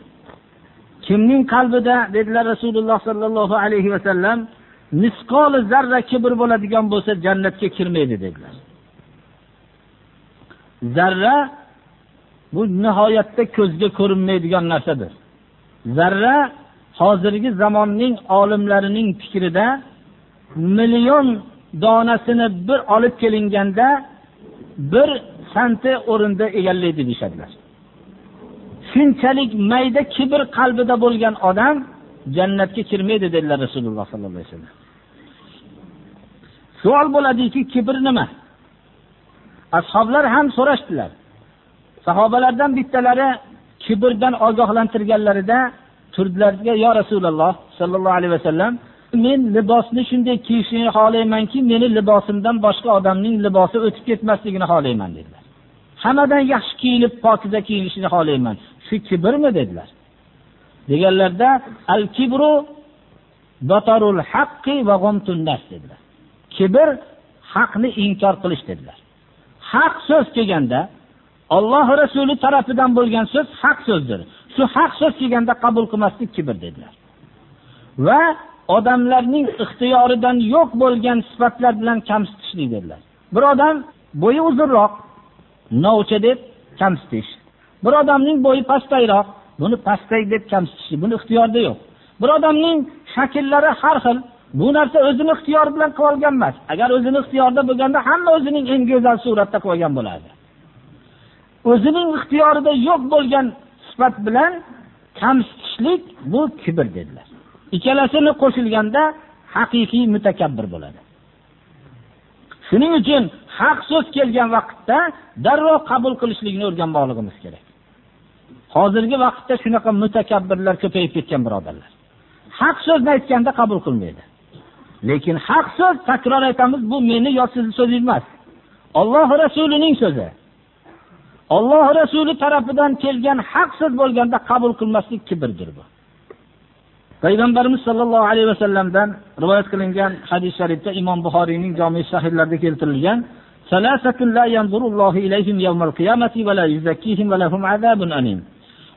kimning qalbida dedilar rasululloh sollallohu alayhi vasallam misqoli zarra kibr bo'ladigan bo'lsa jannatga kirmaydi dedilar zarra bu nihoyatda ko'zga ko'rinmaydigan narsadir zarra hozirgi zamonning olimlarining fikrida million donasini bir olib kelinganda bir santi o'rinda egallaydi deyishadilar. Shunchalik mayda kibr qalbida bo'lgan odam jannatga kirmaydi dedilar rasululloh sollallohu alayhi vasallam. Savol bo'ladiki kibr nima? Ashoblar ham so'rashdilar. Sahobalardan bittalari kibrdan ogohlantirganlarida turdilarga yo rasululloh sollallohu alayhi vasallam men libosni shunday kiyishni xohlaymanki meni libosimdan boshqa odamning libosi o'tib ketmasligini xohlayman dedilar. Hammadan yaxshi kiyinib pokiza kiyinishni xohlayman. Shu kibrmi dedilar. Deganlarda al kibru batarul haqqi va nas dedilar. Kibr haqni inkor qilish dedilar. Haq so'z kelganda Alloh rasuli tarafidan bo'lgan so'z haq so'zdir. Shu haq so'z kelganda qabul qilmaslik kibr dedilar. Va odamlarning ixtiyoridan yo'q bo'lgan sifatlar bilan kamsitishlik dedilar bir odam bo'yi uzunroq novcha deb kamsitish. Bir odamning bo'yi pastayroq buni pastay deb kamsitish buni ixtiyorida yo'q. Bir odamning shakllari har xil bu narsa o'zini ixtiyori bilan qilib olgan emas. Agar o'zini ixtiyorida bo'lganda hamma o'zining eng go'zal suratda qolgan bo'lardi. O'zining ixtiyorida yo'q bo'lgan sifat bilan kamsitishlik bu kibr dedilar. Ikkalasini qo'shilganda haqiqiy mutakabbir bo'ladi. Shuning uchun haq so'z kelgan vaqtda darrov qabul qilishlikni o'rganmoqligimiz kerak. Hozirgi vaqtda shunaqa mutakabbirlar ko'payib ketgan birodarlar. Haq so'zni aytganda qabul qilmaydi. Lekin haq so'z takror aytamiz bu meni yo sizni so'zingiz emas. Olloh rasulining so'zi. Olloh rasuli tarafidan kelgan haq so'z bo'lganda qabul qilmaslik kibrdir bu. Payg'ambarimiz sollallohu alayhi vasallamdan rivoyat qilingan hadis sharifda imom buxoriyning jomi sahihlarida keltirilgan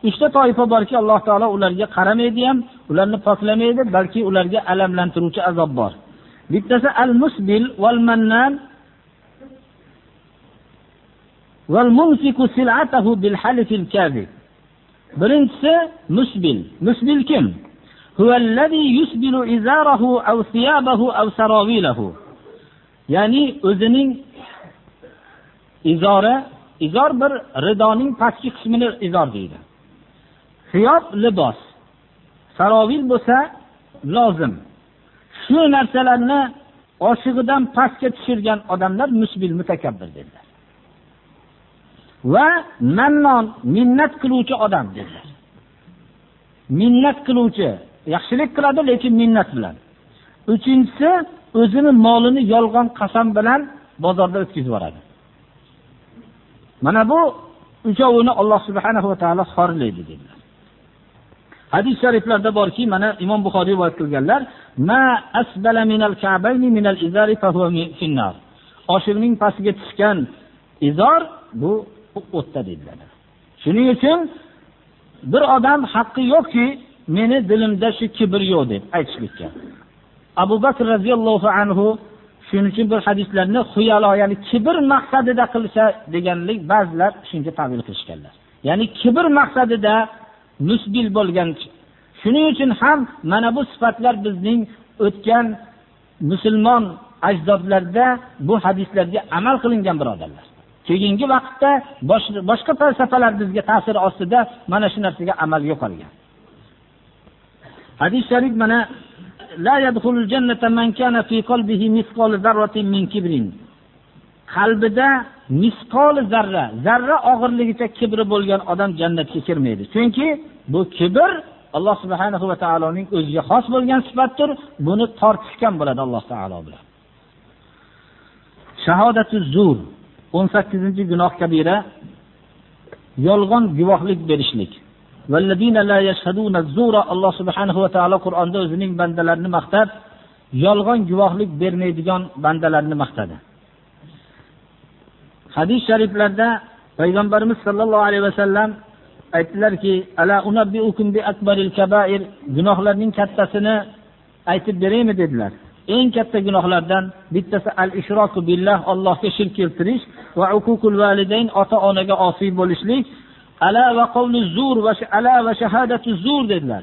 uchta toifa borki alloh taolo ularga qaramaydi ham ularni poklamaydi balki ularga alamlantiruvchi azob bor. Bittasi al musbil val mannan val mumsiku silatahu bil halifil birinchisi musbil. Musbil kim? Ya'ni o'zining izori izor bir ridoning pastki qismini izor deydi. Siyob libos. Sarovil bo'lsa lozim. Shu narsalarni oshig'idan pastga tushirgan odamlar musbil mutakabbir dedilar. Va mannon minnat qiluvchi odam dedilar. Minnat qiluvchi yaxshilik qiladi lekin minnat bilan uchinchisi o'zini molini yolg'on qasam bilan bozorda o'tkazib yuboradi. Mana bu uchovini alloh subhanahu va taolo xorlaydi dedilar. Hadis shariflarda borki mana imom buxoriy rivoyat qilganlar oshiqning pastiga tushgan izor bu o'tda dedilar. Shuning uchun bir odam haqqi yo'qki meni dilimda shu kibr yo'q deb aytishlikka. Abu bakr roziyallohu anhu shuning uchun bir hadislarni xuyalo ya'ni kibr maqsadida qilsa deganlik ba'zilar shunga tavil qilishganlar. Ya'ni kibr maqsadida musbil bo'lgan shuning uchun ham mana bu sifatlar bizning o'tgan musulmon ajdodlarda bu hadislarga amal qilingan birodarlar. Keyingi vaqtda boshqa falsafalar bizga ta'siri ostida mana shu narsaga amal yo'qolgan. Hadis sharif mana la yadkhulul jannata man kana fi qalbihi misqol zarratin min kibrin. Qalbida misqol zarra zarra og'irligicha kibri bo'lgan odam jannatga kirmaydi. Chunki bu kibr alloh subhanahu va taoloning o'ziga xos bo'lgan sifatdir. Buni tortishgan bo'ladi alloh taolo bilan. Shahodatu zur o'n sakkizinchi gunoh kabira yolg'on guvohlik berishlik. Alloh subhanahu va taolo qur'onda o'zining bandalarini maqtab yolg'on guvohlik bermaydigan bandalarni maqtadi. Hadis shariflarda payg'ambarimiz sollallohu alayhi vasallam aytdilarki ala unabbiukum bi akbaril kabair gunohlarning kattasini aytib beraymi dedilar. Eng katta gunohlardan bittasi al ishroku billah allohga shirk keltirish va uququl validayn ota onaga osiy bo'lishlik ala va qavlu zur va ala va shahadatu zur dedilar.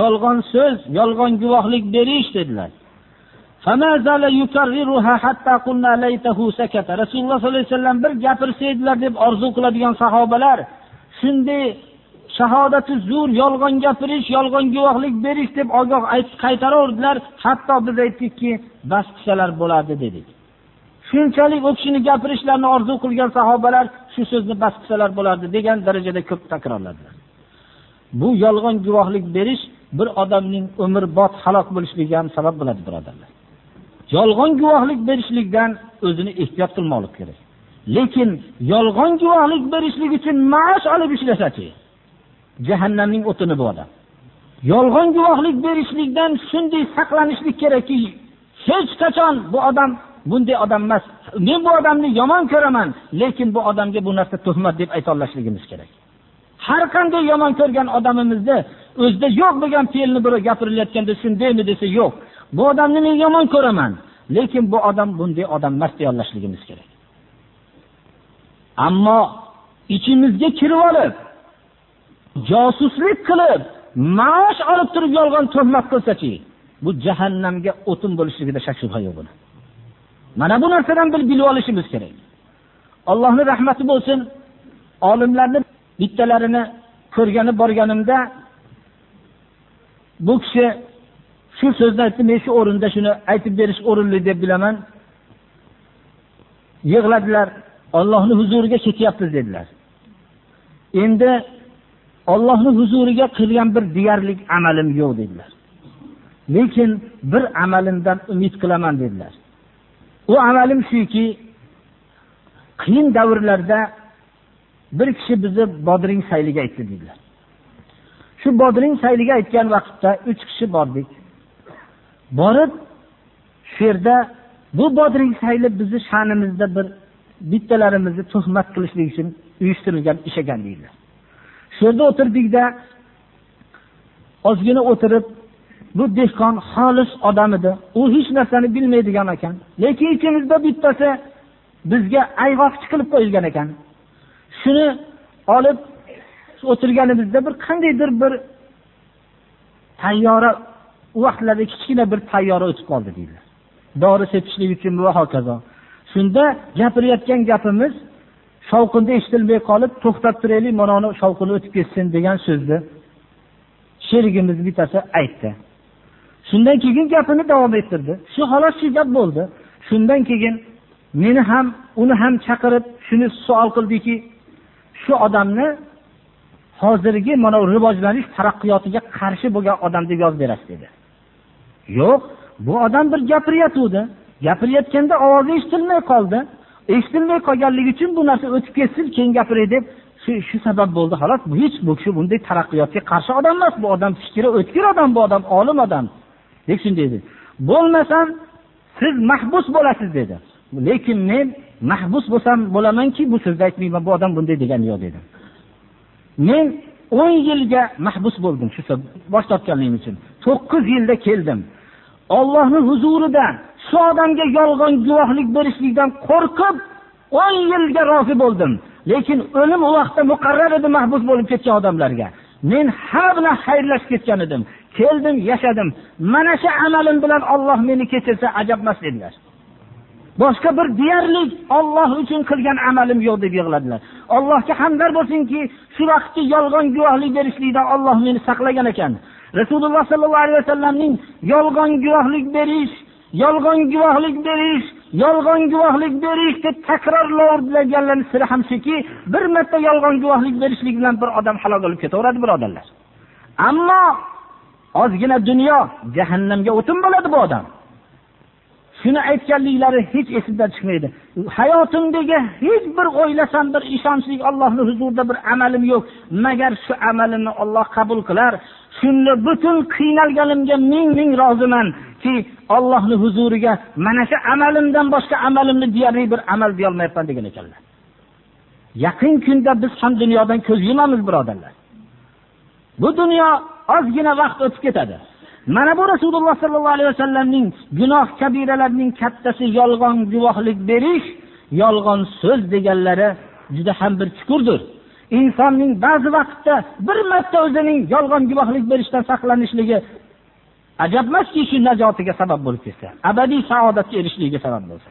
Yolg'on so'z yolg'on guvohlik berish dedilar. Rasululloh sollallohu alayhi vasallam bir gapirsaydilar deb orzu qiladigan sahobalar shunday shahodati zur yolg'on gapirish yolg'on guvohlik berish deb ogoh aytib qaytaraverdilar hatto biz aytdikki bas qilsalar bo'ladi dedik. Shunchalik u kishini gapirishlarini orzu qilgan sahobalar shu so'zni bas qilsalar bo'lardi degan darajada ko'p takrorladilar. Bu yolg'on guvohlik berish bir odamning umrbod halok bo'lishligiga ham sabab bo'ladi birodarlar. Yolg'on guvohlik berishlikdan o'zini ehtiyot qilmoqlik kerak. Lekin yolg'on guvohlik berishlik uchun maosh olib ishlasachi jahannamning o'tini bu odam. Yolg'on guvohlik berishlikdan shunday saqlanishlik kerakki hech qachon bu odam bunday odam emas. Men bu odamni yomon ko'raman lekin bu odamga bu narsa tuhmat deb aytolishligimiz kerak. Har qanday yomon ko'rgan odamimizni o'zida yo'q bo'lgan fe'lni birov gapirilayotganda shundaymi desa yo'q. Bu odamni men yomon ko'raman lekin bu odam bunday odam emas deyolashligimiz kerak. Ammo ichimizga kirib olib josuslik qilib maosh olib turib yolg'on tuhmat qilsachi bu jahannamga o'tin bo'lishligida shak shubha yo'q buni. Mana bu narsadan bir bilib olishimiz kerak. Allohni rahmati bo'lsin olimlarni bittalarini ko'rgani borganimda bu kishi shu so'zni aytdi men shu o'rinda shuni aytib berish o'rinli deb bilaman. Yig'ladilar ollohni huzuriga ketyapmiz dedilar. Endi ollohni huzuriga qilgan bir deyarli amalim yo'q dedilar. Lekin bir amalimdan umid qilaman dedilar. U amalim shuki qiyin davrlarda bir kishi bizni bodring sayliga aytdi dedilar. Shu bodring sayliga aytgan vaqtda uch kishi bordik. Borib shu yerda bu bodring sayli bizni sha'nimizda bir bittalarimizni tuhmat qilishlik uchun uyushtirilgan ish ekan deydilar. Shu yerda o'tirdikda ozgina o'tirib bu dehqon xolis odam edi. U hech narsani bilmaydigan ekan. Lekin ichimizda bittasi bizga ayg'oqchi qilib qo'yilgan ekan. Shuni olib o'tirganimizda bir qandaydir bir tayyora u vaqtlarda kichkina bir tayyora o'tib qoldi deydilar dori sepishlik uchun va hokazo. Shunda gapirayotgan gapimiz shovqinda eshitilmay qolib to'xtab turaylik mana uni shovqini o'tib ketsin degan so'zni sherigimiz bittasi aytdi. Shundan keyin gapini davom ettirdi. Shu xolos shu gap bo'ldi. Shundan keyin meni ham uni ham chaqirib shuni savol qildiki shu odamni hozirgi mana rivojlanish taraqqiyotiga qarshi bo'lgan odam deb yozib berasiz dedi. Yo'q bu odam bir gapiryotgandi gapirayotganda ovozi eshitilmay qoldi. Eshitilmay qolganligi uchun bu narsa o'tib ketsin keyin gapiray deb shu shu sabab bo'ldi. Xolos bu hech bu kishi bunday taraqqiyotga qarshi odam emas. Bu odam fikri o'tkir odam bu odam olim odam. Lekin shunday dedi bo'lmasam siz mahbus bo'lasiz dedi. Lekin men mahbus bo'lsam bo'lamanki bu so'zni aytmayman bu odam bunday degani yo'q dedi. Men o'n yilga mahbus bo'ldim shu bosh tortganligim uchun. To'qqiz yilda keldim. Ollohni huzurida shu odamga yolg'on guvohlik berishlikdan qo'rqib o'n yilga rozi bo'ldim. Lekin o'lim vaqti vaqtda muqarrar edi mahbus bo'lib ketgan odamlarga. Men har bilan xayrlashib ketgan edim. Keldim yashadim. Mana shu amalim bilan olloh meni kechirsa ajabmas dedilar. Boshqa bir deyarli olloh uchun qilgan amalim yo'q deb yig'ladilar. Allohga hamdar bo'lsinki shu vaqtda yolg'on guvohlik berishlikdan olloh meni saqlagan ekan. Rasululloh sollallohu alayhi vasallamning yolg'on guvohlik berish yolg'on guvohlik berish yolg'on guvohlik berish deb takrorlaganlarni siri ham shuki bir marta yolg'on guvohlik berishlik bilan bir odam halok bo'lib ketaveradi birodarlar. Ammo ozgina dunyo jahannamga o'tin bo'ladi bu odam. Shuni aytganliklari hech esimdan chiqmaydi. Hayotimdagi hech bir o'ylasam bir ishonchli ollohni huzurida bir amalim yo'q. Magar shu amalimni olloh qabul qilar shunda butun qiynalganimga ming ming rozimanki ollohni huzuriga mana shu amalimdan boshqa amalimni deyarli bir amal deyolmayapman degan ekanlar. Yaqin kunda biz ham dunyodan ko'z yumamiz birodarlar. Bu dunyo ozgina vaqt o'tib ketadi. Mana bu rasululloh sollallohu alayhi vasallamning gunoh kabiralarining kattasi yolg'on guvohlik berish yolg'on so'z deganlari juda ham bir chuqurdir. Insonning ba'zi vaqtda bir marta o'zining yolg'on guvohlik berishdan saqlanishligi ajabmaski shu najotiga sabab bo'lib ketsa abadiy saodatga erishishligiga sabab bo'lsa.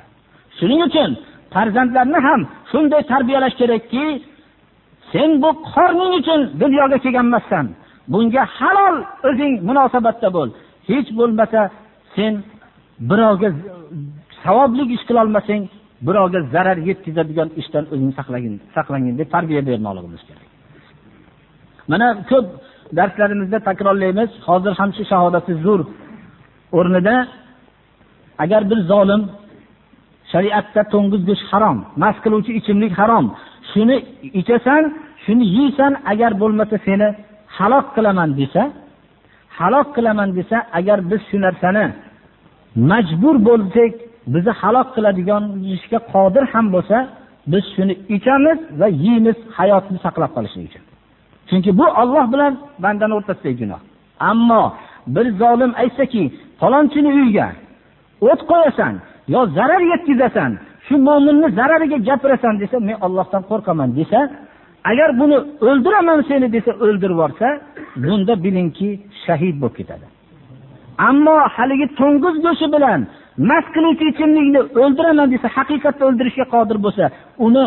Shuning uchun farzandlarni ham shunday tarbiyalash kerakki sen bu qorning uchun dunyoga kelganmassan bunga halol o'zing munosabatda bo'l. Hech bo'lmasa sen birovga savobli ish qilolmasang birovga zarar yetkazadigan ishdan o'zing saqlagin saqlangin deb tarbiya bermoqligimiz kerak. Mana ko'p darslarimizda takrorlaymiz. Hozir ham shu shahodati zur o'rnida. Agar bir zolim shariatda to'ng'iz go'sht harom mast qiluvchi ichimlik harom shuni ichasan shuni yeysan agar bo'lmasa seni halok qilaman desa halok qilaman desa agar biz shu narsani majbur bo'lsak bizni halok qiladigan ishga qodir ham bo'lsa biz shuni ichamiz va yeymiz hayotni saqlab qolishlik uchun. Chunki bu olloh bilan bandani o'rtasidagi gunoh. Ammo bir zolim aytsaki falonchini uyiga o't qo'yasan yo zarar yetkazasan shu mo'minni zarariga gapirasan desa men ollohdan qo'rqaman desa agar buni o'ldiraman seni desa o'ldirib yuborsa bunda bilingki shahid bo'lib ketadi. Ammo haligi to'ng'iz go'shti bilan mast qiluvchi ichimlikni o'ldiraman desa haqiqatda o'ldirishga qodir bo'lsa uni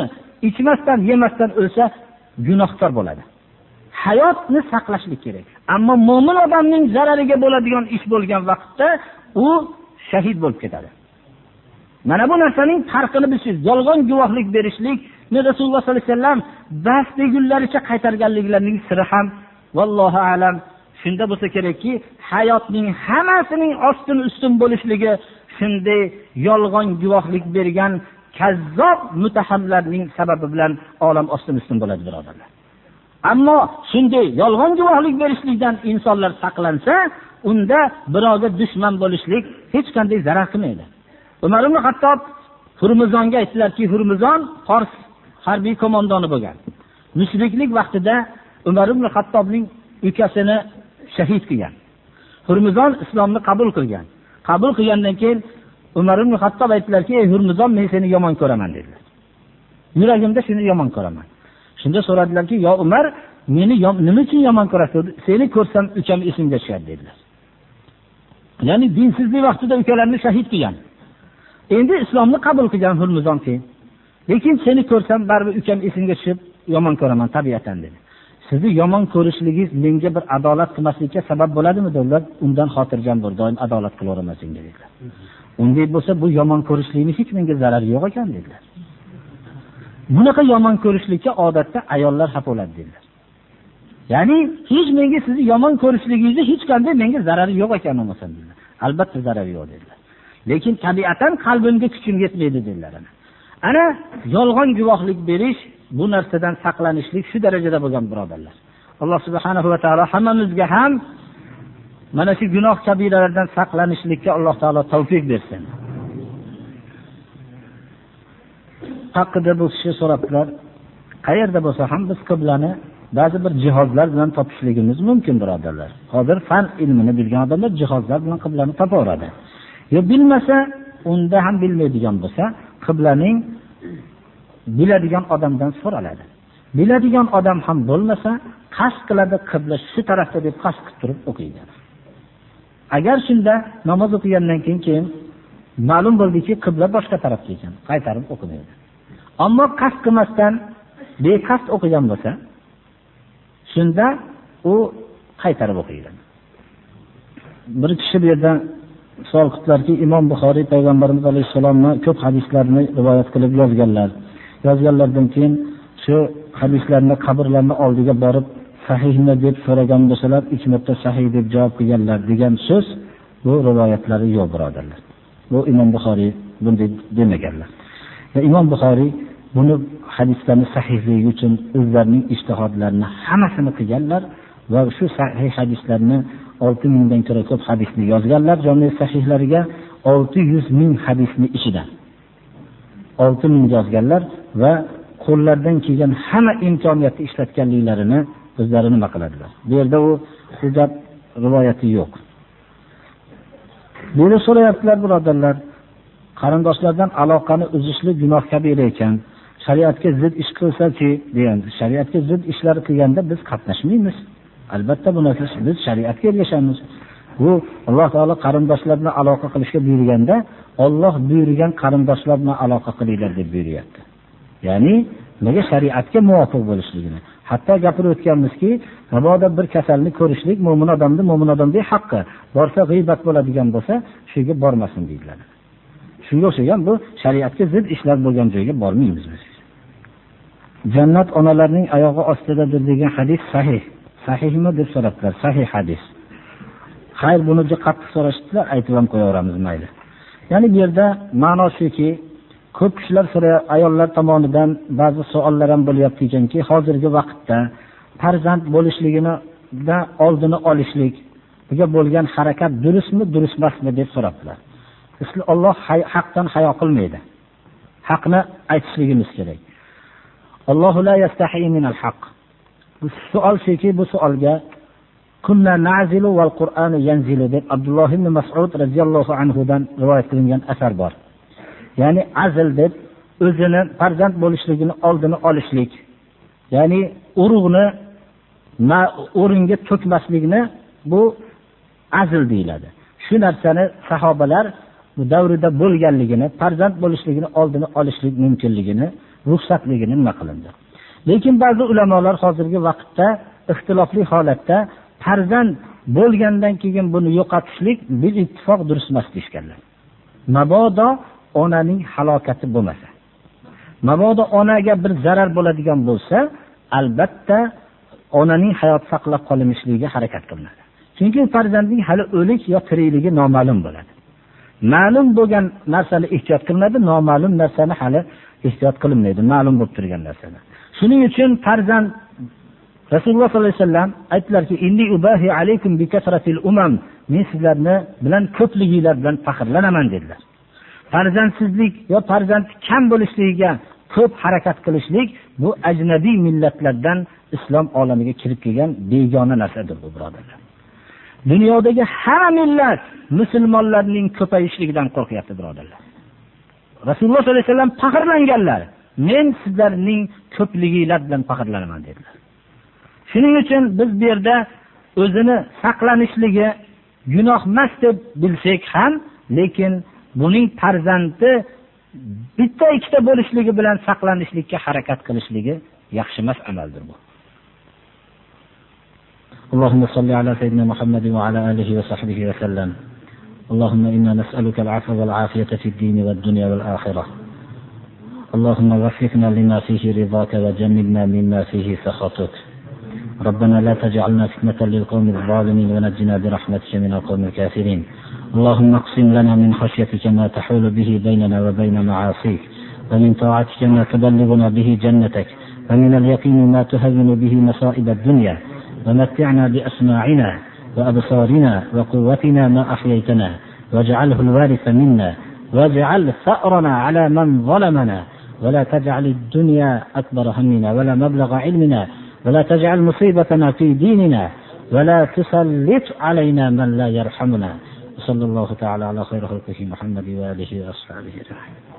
ichmasdan yemasdan o'lsa gunohkor bo'ladi. Hayotni saqlashlik kerak. Ammo mo'min odamning zarariga bo'ladigan ish bo'lgan vaqtda u shahid bo'lib ketadi. Mana bu narsaning farqini bilsangiz yolg'on guvohlik berishlik rasululloh sollallohu alayhi vasallam bas degunlaricha qaytarganliklarining siri ham vallohu alam. Shunda bo'lsa kerakki hayotning hammasining ostin ustun bo'lishligi shunday yolg'on guvohlik bergan kazzob mutahamlarning sababi bilan olam ostin ustun bo'ladi birodarlar. Ammo shunday yolg'on guvohlik berishlikdan insonlar saqlansa unda birovga dushman bo'lishlik hech qanday zarar qilmaydi. Umar ibn hattob hurmizonga aytdilarki hurmizon fors harbiy qo'mondoni bo'lgan. Mushriklik vaqtida umar ibn hattobning ukasini shahid qilgan. Hurmizon islomni qabul qilgan. Qabul qilgandan keyin umar ibn hattob aytdilarki ey hurmizon men seni yomon ko'raman dedilar. Yuragimda seni yomon ko'raman. Shunda so'radilarki yo umar meni nima uchun yomon ko'rasiz? Seni ko'rsam ukam esimga tushadi dedilar. Ya'ni dinsizlik vaqtida ukalarini shahid qilgan. Endi islomni qabul qilgan hurmizon keyin. Lekin seni ko'rsam baribir ukam esimga tushib yomon ko'raman tabiatan dedi. Sizni yomon ko'rishligingiz menga bir adolat qilmaslikka sabab bo'ladimi dedilar undan xotirjam bo'l doim adolat qilaveraman senga dedilar. Unday bo'lsa bu yomon ko'rishlikni hech menga zarari yo'q ekan dedilar. Bunaqa yomon ko'rishlikka odatda ayollar xafa bo'ladi dedilar. Ya'ni hech menga sizni yomon ko'rishligingizni hech qanday menga zarari yo'q ekan bo'lmasa dedilar. Albatta zarari yo'q dedilar. Lekin tabiatan qalbimga kuchim yetmaydi dedilar ana? Yolg'on guvohlik berish bu narsadan saqlanishlik shu darajada bo'lgan birodarlar. Alloh subhanahu va taolo hammamizga ham mana shu gunoh kabiralardan saqlanishlikka alloh taolo tavfiq bersin. Haqida bu kishi so'rabdilar qayerda bo'lsa ham biz qiblani ba'zi bir jihozlar bilan topishligimiz mumkin birodarlar. Hozir fan ilmini bilgan odamlar jihozlar bilan qiblani topaveradi. Yo bilmasa unda ham bilmaydigan bo'lsa qiblaning biladigan odamdan so'raladi biladigan odam ham bo'lmasa qasd qiladi qibla shu tarafda deb qasd qilib turib o'qiydi. Agar shunda namoz o'qigandan keyin keyin ma'lum bo'ldiki qibla boshqa tarafga ekan qaytarib o'qimaydi. Ammo qasd qilmasdan beqasd o'qigan bo'lsa shunda u qaytarib o'qiydi. Bir kishi bu yerda savol qildilarki imom buxoriy payg'ambarimiz alayhissalomni ko'p hadislarni rivoyat qilib yozganlar. Yozganlaridan keyin shu hadislarni qabrlarni oldiga borib sahihmi? deb so'ragan bo'lsalar uch marta sahih deb javob qilganlar degan so'z bu rivoyatlari yo'q birodarlar. Bu imom buxoriy bunday demaganlar. Va imom buxoriy buni hadislarni sahihligi uchun o'zlarining ishtihodlarini hammasini qilganlar va shu sahih hadislarni olti mingdan ko'ra ko'p hadisni yozganlar jami sahihlariga olti yuz ming hadisni ichida olti ming yozganlar va qo'llaridan kelgan hamma imkoniyatni ishlatganliklarini o'zlari nima qiladilar? Bu yerda u shu gap rivoyati yo'q. Bu yerda so'rayaptilar birodarlar qarindoshlardan aloqani uzishlik gunoh kabira ekan. Shariatga zid ish qilsachi degan shariatga zid ishlar qilganda biz qatnashmaymiz. Albatta bu narsa biz shariatga ergashamiz. Bu alloh taolo qarindoshlar bilan aloqa qilishga buyurganda Alloh buyurgan qarindoshlar bilan aloqa qilinglar deb buyuryapti. Ya'ni nega shariatga muvofiq bo'lishligini. Hatto gapirib o'tganmizki mabodo bir kasalni ko'rishlik mo'min odamning mo'min odamdek haqqi. Borsa g'iybat bo'ladigan bo'lsa shu yerga bormasin deydilar. Shunga o'xshagan bu shariatga zid ishlar bo'lgan joyga bormaymiz biz. Jannat onalarning oyog'i ostidadir degan hadis sahih. Sahihmi deb so'rabdilar. Sahih hadis. Xayr buni juda qattiq so'rashibdilar aytib ham qo'yaveramiz mayli. Ya'ni bu yerda ma'no shuki ko'p kishilar ayollar tomonidan ba'zi savollar ham bo'lyapti ekanki hozirgi vaqtda farzand bo'lishligini oldini olishlikga bo'lgan harakat durustmi durust emasmi deb so'rabdilar. Olloh haqdan hayo qilmaydi. Haqni aytishligimiz kerak. Allohu la yastahi minal haq. Savol shuki bu savolga kunna nazilu val qur'anu yanzilu deb abdulloh ibn masud roziyallohu anhudan rivoyat qilingan asar bor. Ya'ni azl deb o'zini farzand bo'lishligini oldini olishlik. Ya'ni urug'ni o'ringa to'kmaslikni bu azl deyiladi. Shu narsani sahobalar davrida bo'lganligini farzand bo'lishligini oldini olishlik mumkinligini ruxsatligini nima qilindi? Lekin ba'zi ulamolar hozirgi vaqtda ixtilofli holatda farzand bo'lgandan keyin buni yo'qotishlik bil ittifoq durust emas deyishganlar. Mabodo onaning halokati bo'lmasa mabodo onaga bir zarar bo'ladigan bo'lsa albatta onaning hayot saqlab qolinishligiga harakat qilinadi. Chunki farzandning hali o'lik yo tirikligi noma'lum bo'ladi. Ma'lum bo'lgan narsani ehtiyot qilinadi noma'lum narsani hali ehtiyot qilinmaydi. Ma'lum bo'lib turgan narsani. Shuning uchun farzand rasululloh sollallohu alayhi vasallam aytdilarki men sizlarni bilan ko'pliginglar bilan faxrlanaman dedilar. Farzandsizlik yo farzand kam bo'lishligiga ko'p harakat qilishlik bu ajnabiy millatlardan islom olamiga kirib kelgan begona narsadir bu birodarlar. Dunyodagi hamma millat musulmonlarning ko'payishligidan qo'rqyapti birodarlar. Rasululloh sollallohu alayhi vasallam faxrlanganlar. men sizlarning ko'pliginglar bilan faxrlanaman dedilar shuning uchun biz bu yerda o'zini saqlanishligi gunoh emas deb bilsak ham lekin buning farzandi bitta ikkita bo'lishligi bilan saqlanishlikka harakat qilishligi yaxshi emas amaldir bu اللهم صل على سيدنا محمد وعلى اله وصحبه وسلم اللهم انا نسالك العفو والعافيه في الدين والدنيا والاخره اللهم وفقنا لما فيه رضاك وجنبنا مما فيه سخطك. ربنا لا تجعلنا فتنة للقوم الظالمين ونجنا برحمتك من القوم الكافرين. اللهم اقسم لنا من خشيتك ما تحول به بيننا وبين معاصيك. ومن طاعتك ما تبلغنا به جنتك. ومن اليقين ما تهون به مصائب الدنيا. ومتعنا بأسماعنا وأبصارنا وقوتنا ما أحييتنا. واجعله الوارث منا. واجعل ثأرنا على من ظلمنا. ولا تجعل الدنيا أكبر همنا ولا مبلغ علمنا ولا تجعل مصيبتنا في ديننا ولا تسلط علينا من لا يرحمنا. صلى الله تعالى على خير خلقه محمد وآله وأصحابه أجمعين.